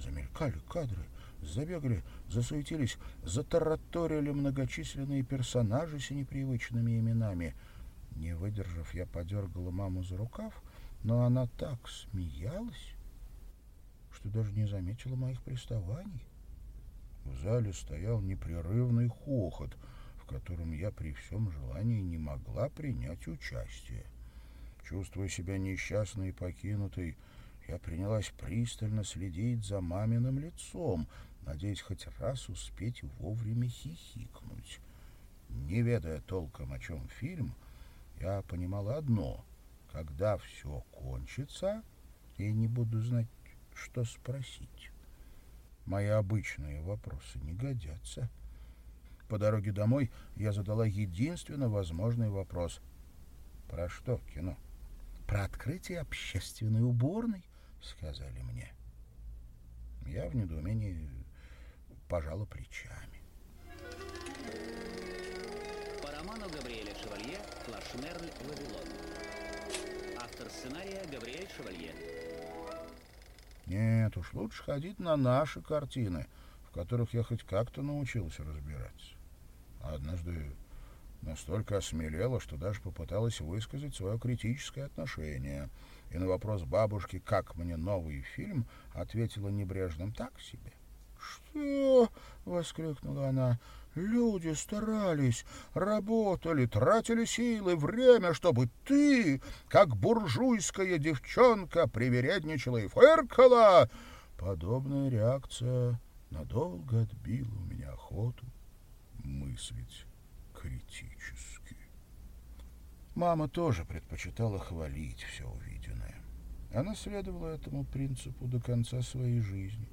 Замелькали кадры — Забегали, засуетились, затараторили многочисленные персонажи с непривычными именами. Не выдержав, я подергала маму за рукав, но она так смеялась, что даже не заметила моих приставаний. В зале стоял непрерывный хохот, в котором я при всем желании не могла принять участие. Чувствуя себя несчастной и покинутой, я принялась пристально следить за маминым лицом, надеясь хоть раз успеть вовремя хихикнуть. Не ведая толком, о чем фильм, я понимала одно — когда все кончится, я не буду знать, что спросить. Мои обычные вопросы не годятся. По дороге домой я задала единственно возможный вопрос. Про что кино? Про открытие общественной уборной, сказали мне. Я в недоумении пожала плечами. По роману Габриэля Шевалье «Клашмерль Вавилон». Автор сценария Габриэль Шевалье. Нет уж, лучше ходить на наши картины, в которых я хоть как-то научился разбираться. А однажды настолько осмелела, что даже попыталась высказать свое критическое отношение. И на вопрос бабушки, как мне новый фильм, ответила небрежным «так себе». «Что?» — воскликнула она. Люди старались, работали, тратили силы, время, чтобы ты, как буржуйская девчонка, привередничала и фыркала. Подобная реакция надолго отбила у меня охоту мыслить критически. Мама тоже предпочитала хвалить все увиденное. Она следовала этому принципу до конца своей жизни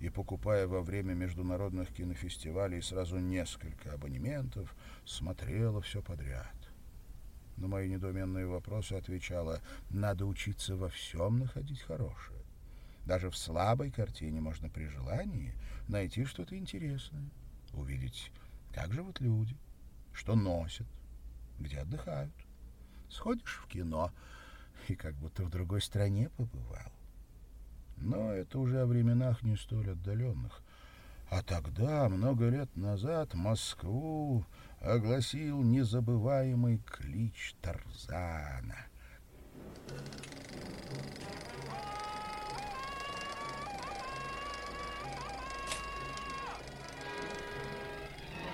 и, покупая во время международных кинофестивалей сразу несколько абонементов, смотрела все подряд. На мои недоуменные вопросы отвечала, надо учиться во всем находить хорошее. Даже в слабой картине можно при желании найти что-то интересное, увидеть, как живут люди, что носят, где отдыхают. Сходишь в кино и как будто в другой стране побывал. Но это уже о временах не столь отдаленных. А тогда, много лет назад, Москву огласил незабываемый клич Тарзана.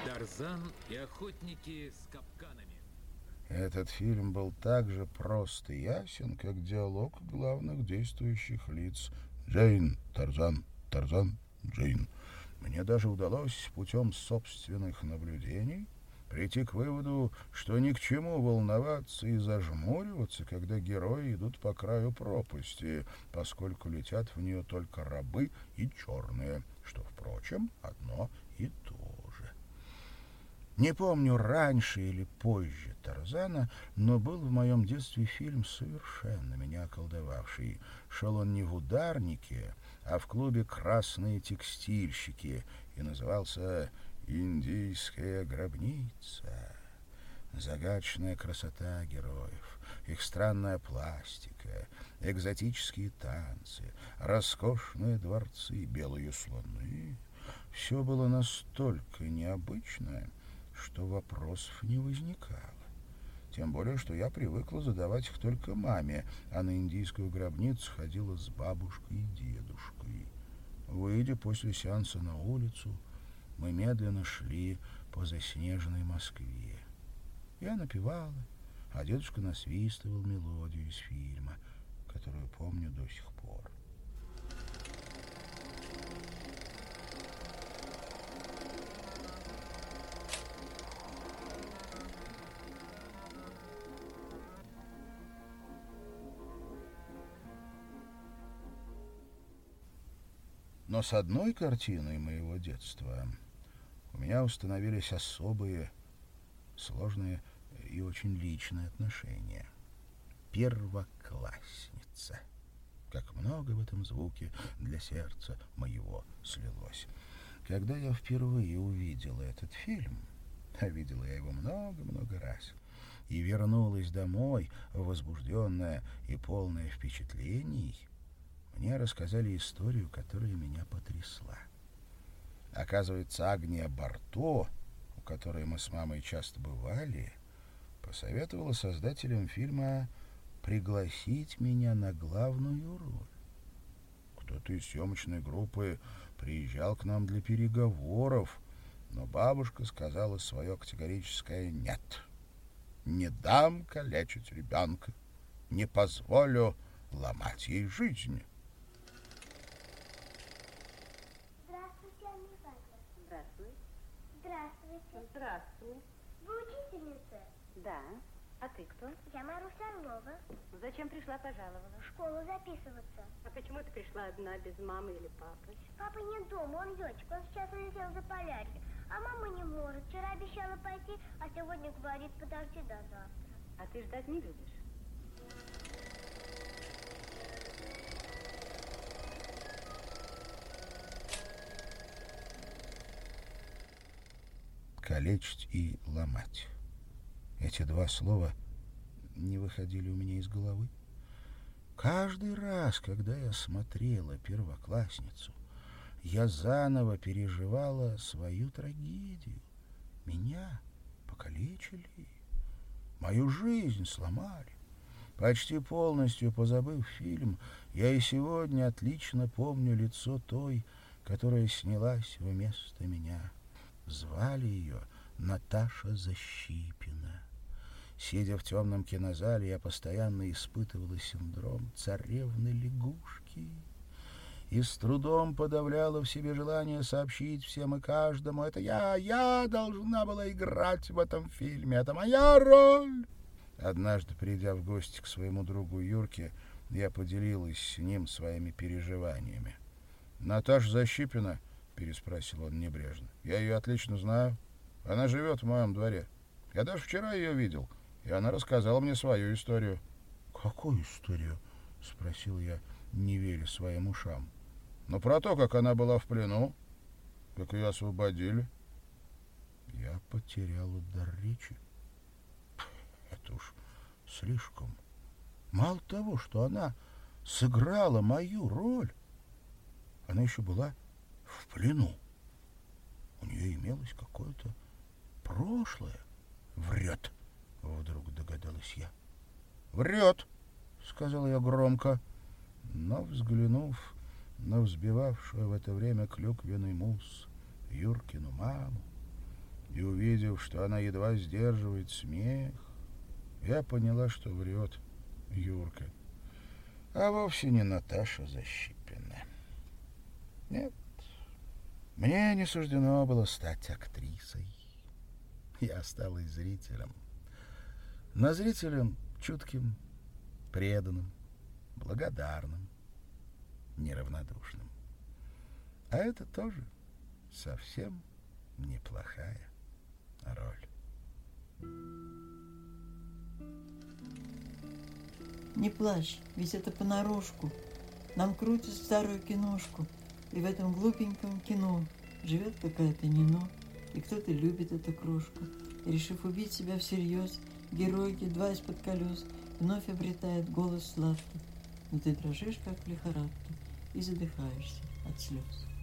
Тарзан и охотники с капканами. Этот фильм был так же прост и ясен, как диалог главных действующих лиц Джейн, Тарзан, Тарзан, Джейн. Мне даже удалось путем собственных наблюдений прийти к выводу, что ни к чему волноваться и зажмуриваться, когда герои идут по краю пропасти, поскольку летят в нее только рабы и черные, что, впрочем, одно и то. Не помню, раньше или позже Тарзана, но был в моем детстве фильм, совершенно меня околдовавший. Шел он не в ударнике, а в клубе «Красные текстильщики» и назывался «Индийская гробница». Загадочная красота героев, их странная пластика, экзотические танцы, роскошные дворцы, белые слоны — все было настолько необычное, что вопросов не возникало. Тем более, что я привыкла задавать их только маме, а на индийскую гробницу ходила с бабушкой и дедушкой. Выйдя после сеанса на улицу, мы медленно шли по заснеженной Москве. Я напевала, а дедушка насвистывал мелодию из фильма, которую помню до сих пор. Но с одной картиной моего детства у меня установились особые, сложные и очень личные отношения. Первоклассница. Как много в этом звуке для сердца моего слилось. Когда я впервые увидела этот фильм, а видела я его много-много раз, и вернулась домой, возбужденная и полная впечатлений, мне рассказали историю, которая меня потрясла. Оказывается, Агния Барто, у которой мы с мамой часто бывали, посоветовала создателям фильма пригласить меня на главную роль. Кто-то из съемочной группы приезжал к нам для переговоров, но бабушка сказала свое категорическое «нет». «Не дам калечить ребенка, не позволю ломать ей жизнь». Здравствуй. Вы учительница? Да. А ты кто? Я Маруся Орлова. Зачем пришла пожаловала? В школу записываться. А почему ты пришла одна, без мамы или папы? Папа нет дома, он летчик. Он сейчас улетел за полярье. А мама не может. Вчера обещала пойти, а сегодня говорит, подожди до завтра. А ты ждать не любишь? Калечить и ломать. Эти два слова не выходили у меня из головы. Каждый раз, когда я смотрела первоклассницу, я заново переживала свою трагедию. Меня покалечили, мою жизнь сломали. Почти полностью позабыв фильм, я и сегодня отлично помню лицо той, которая снялась вместо меня. Звали ее Наташа Защипина. Сидя в темном кинозале, я постоянно испытывала синдром царевны лягушки и с трудом подавляла в себе желание сообщить всем и каждому, это я, я должна была играть в этом фильме, это моя роль. Однажды, придя в гости к своему другу Юрке, я поделилась с ним своими переживаниями. «Наташа Защипина?» — переспросил он небрежно. «Я ее отлично знаю. Она живет в моем дворе. Я даже вчера ее видел, и она рассказала мне свою историю». «Какую историю?» — спросил я, не веря своим ушам. «Ну, про то, как она была в плену, как ее освободили». Я потерял удар речи. Это уж слишком. Мало того, что она сыграла мою роль, она еще была в плену. У нее имелось какое-то прошлое. Врет, вдруг догадалась я. Врет, сказала я громко, но, взглянув на взбивавшую в это время клюквенный мусс Юркину маму и увидев, что она едва сдерживает смех, я поняла, что врет Юрка, а вовсе не Наташа Защипина. Нет, мне не суждено было стать актрисой. Я осталась зрителем. Но зрителем чутким, преданным, благодарным, неравнодушным. А это тоже совсем неплохая роль. Не плачь, ведь это понарошку. Нам крутят старую киношку, и в этом глупеньком кино живет какая-то Нино, и кто-то любит эту крошку. И, решив убить себя всерьез, герой, едва из-под колес, вновь обретает голос сладкий. Но ты дрожишь, как в лихорадке, и задыхаешься от слез.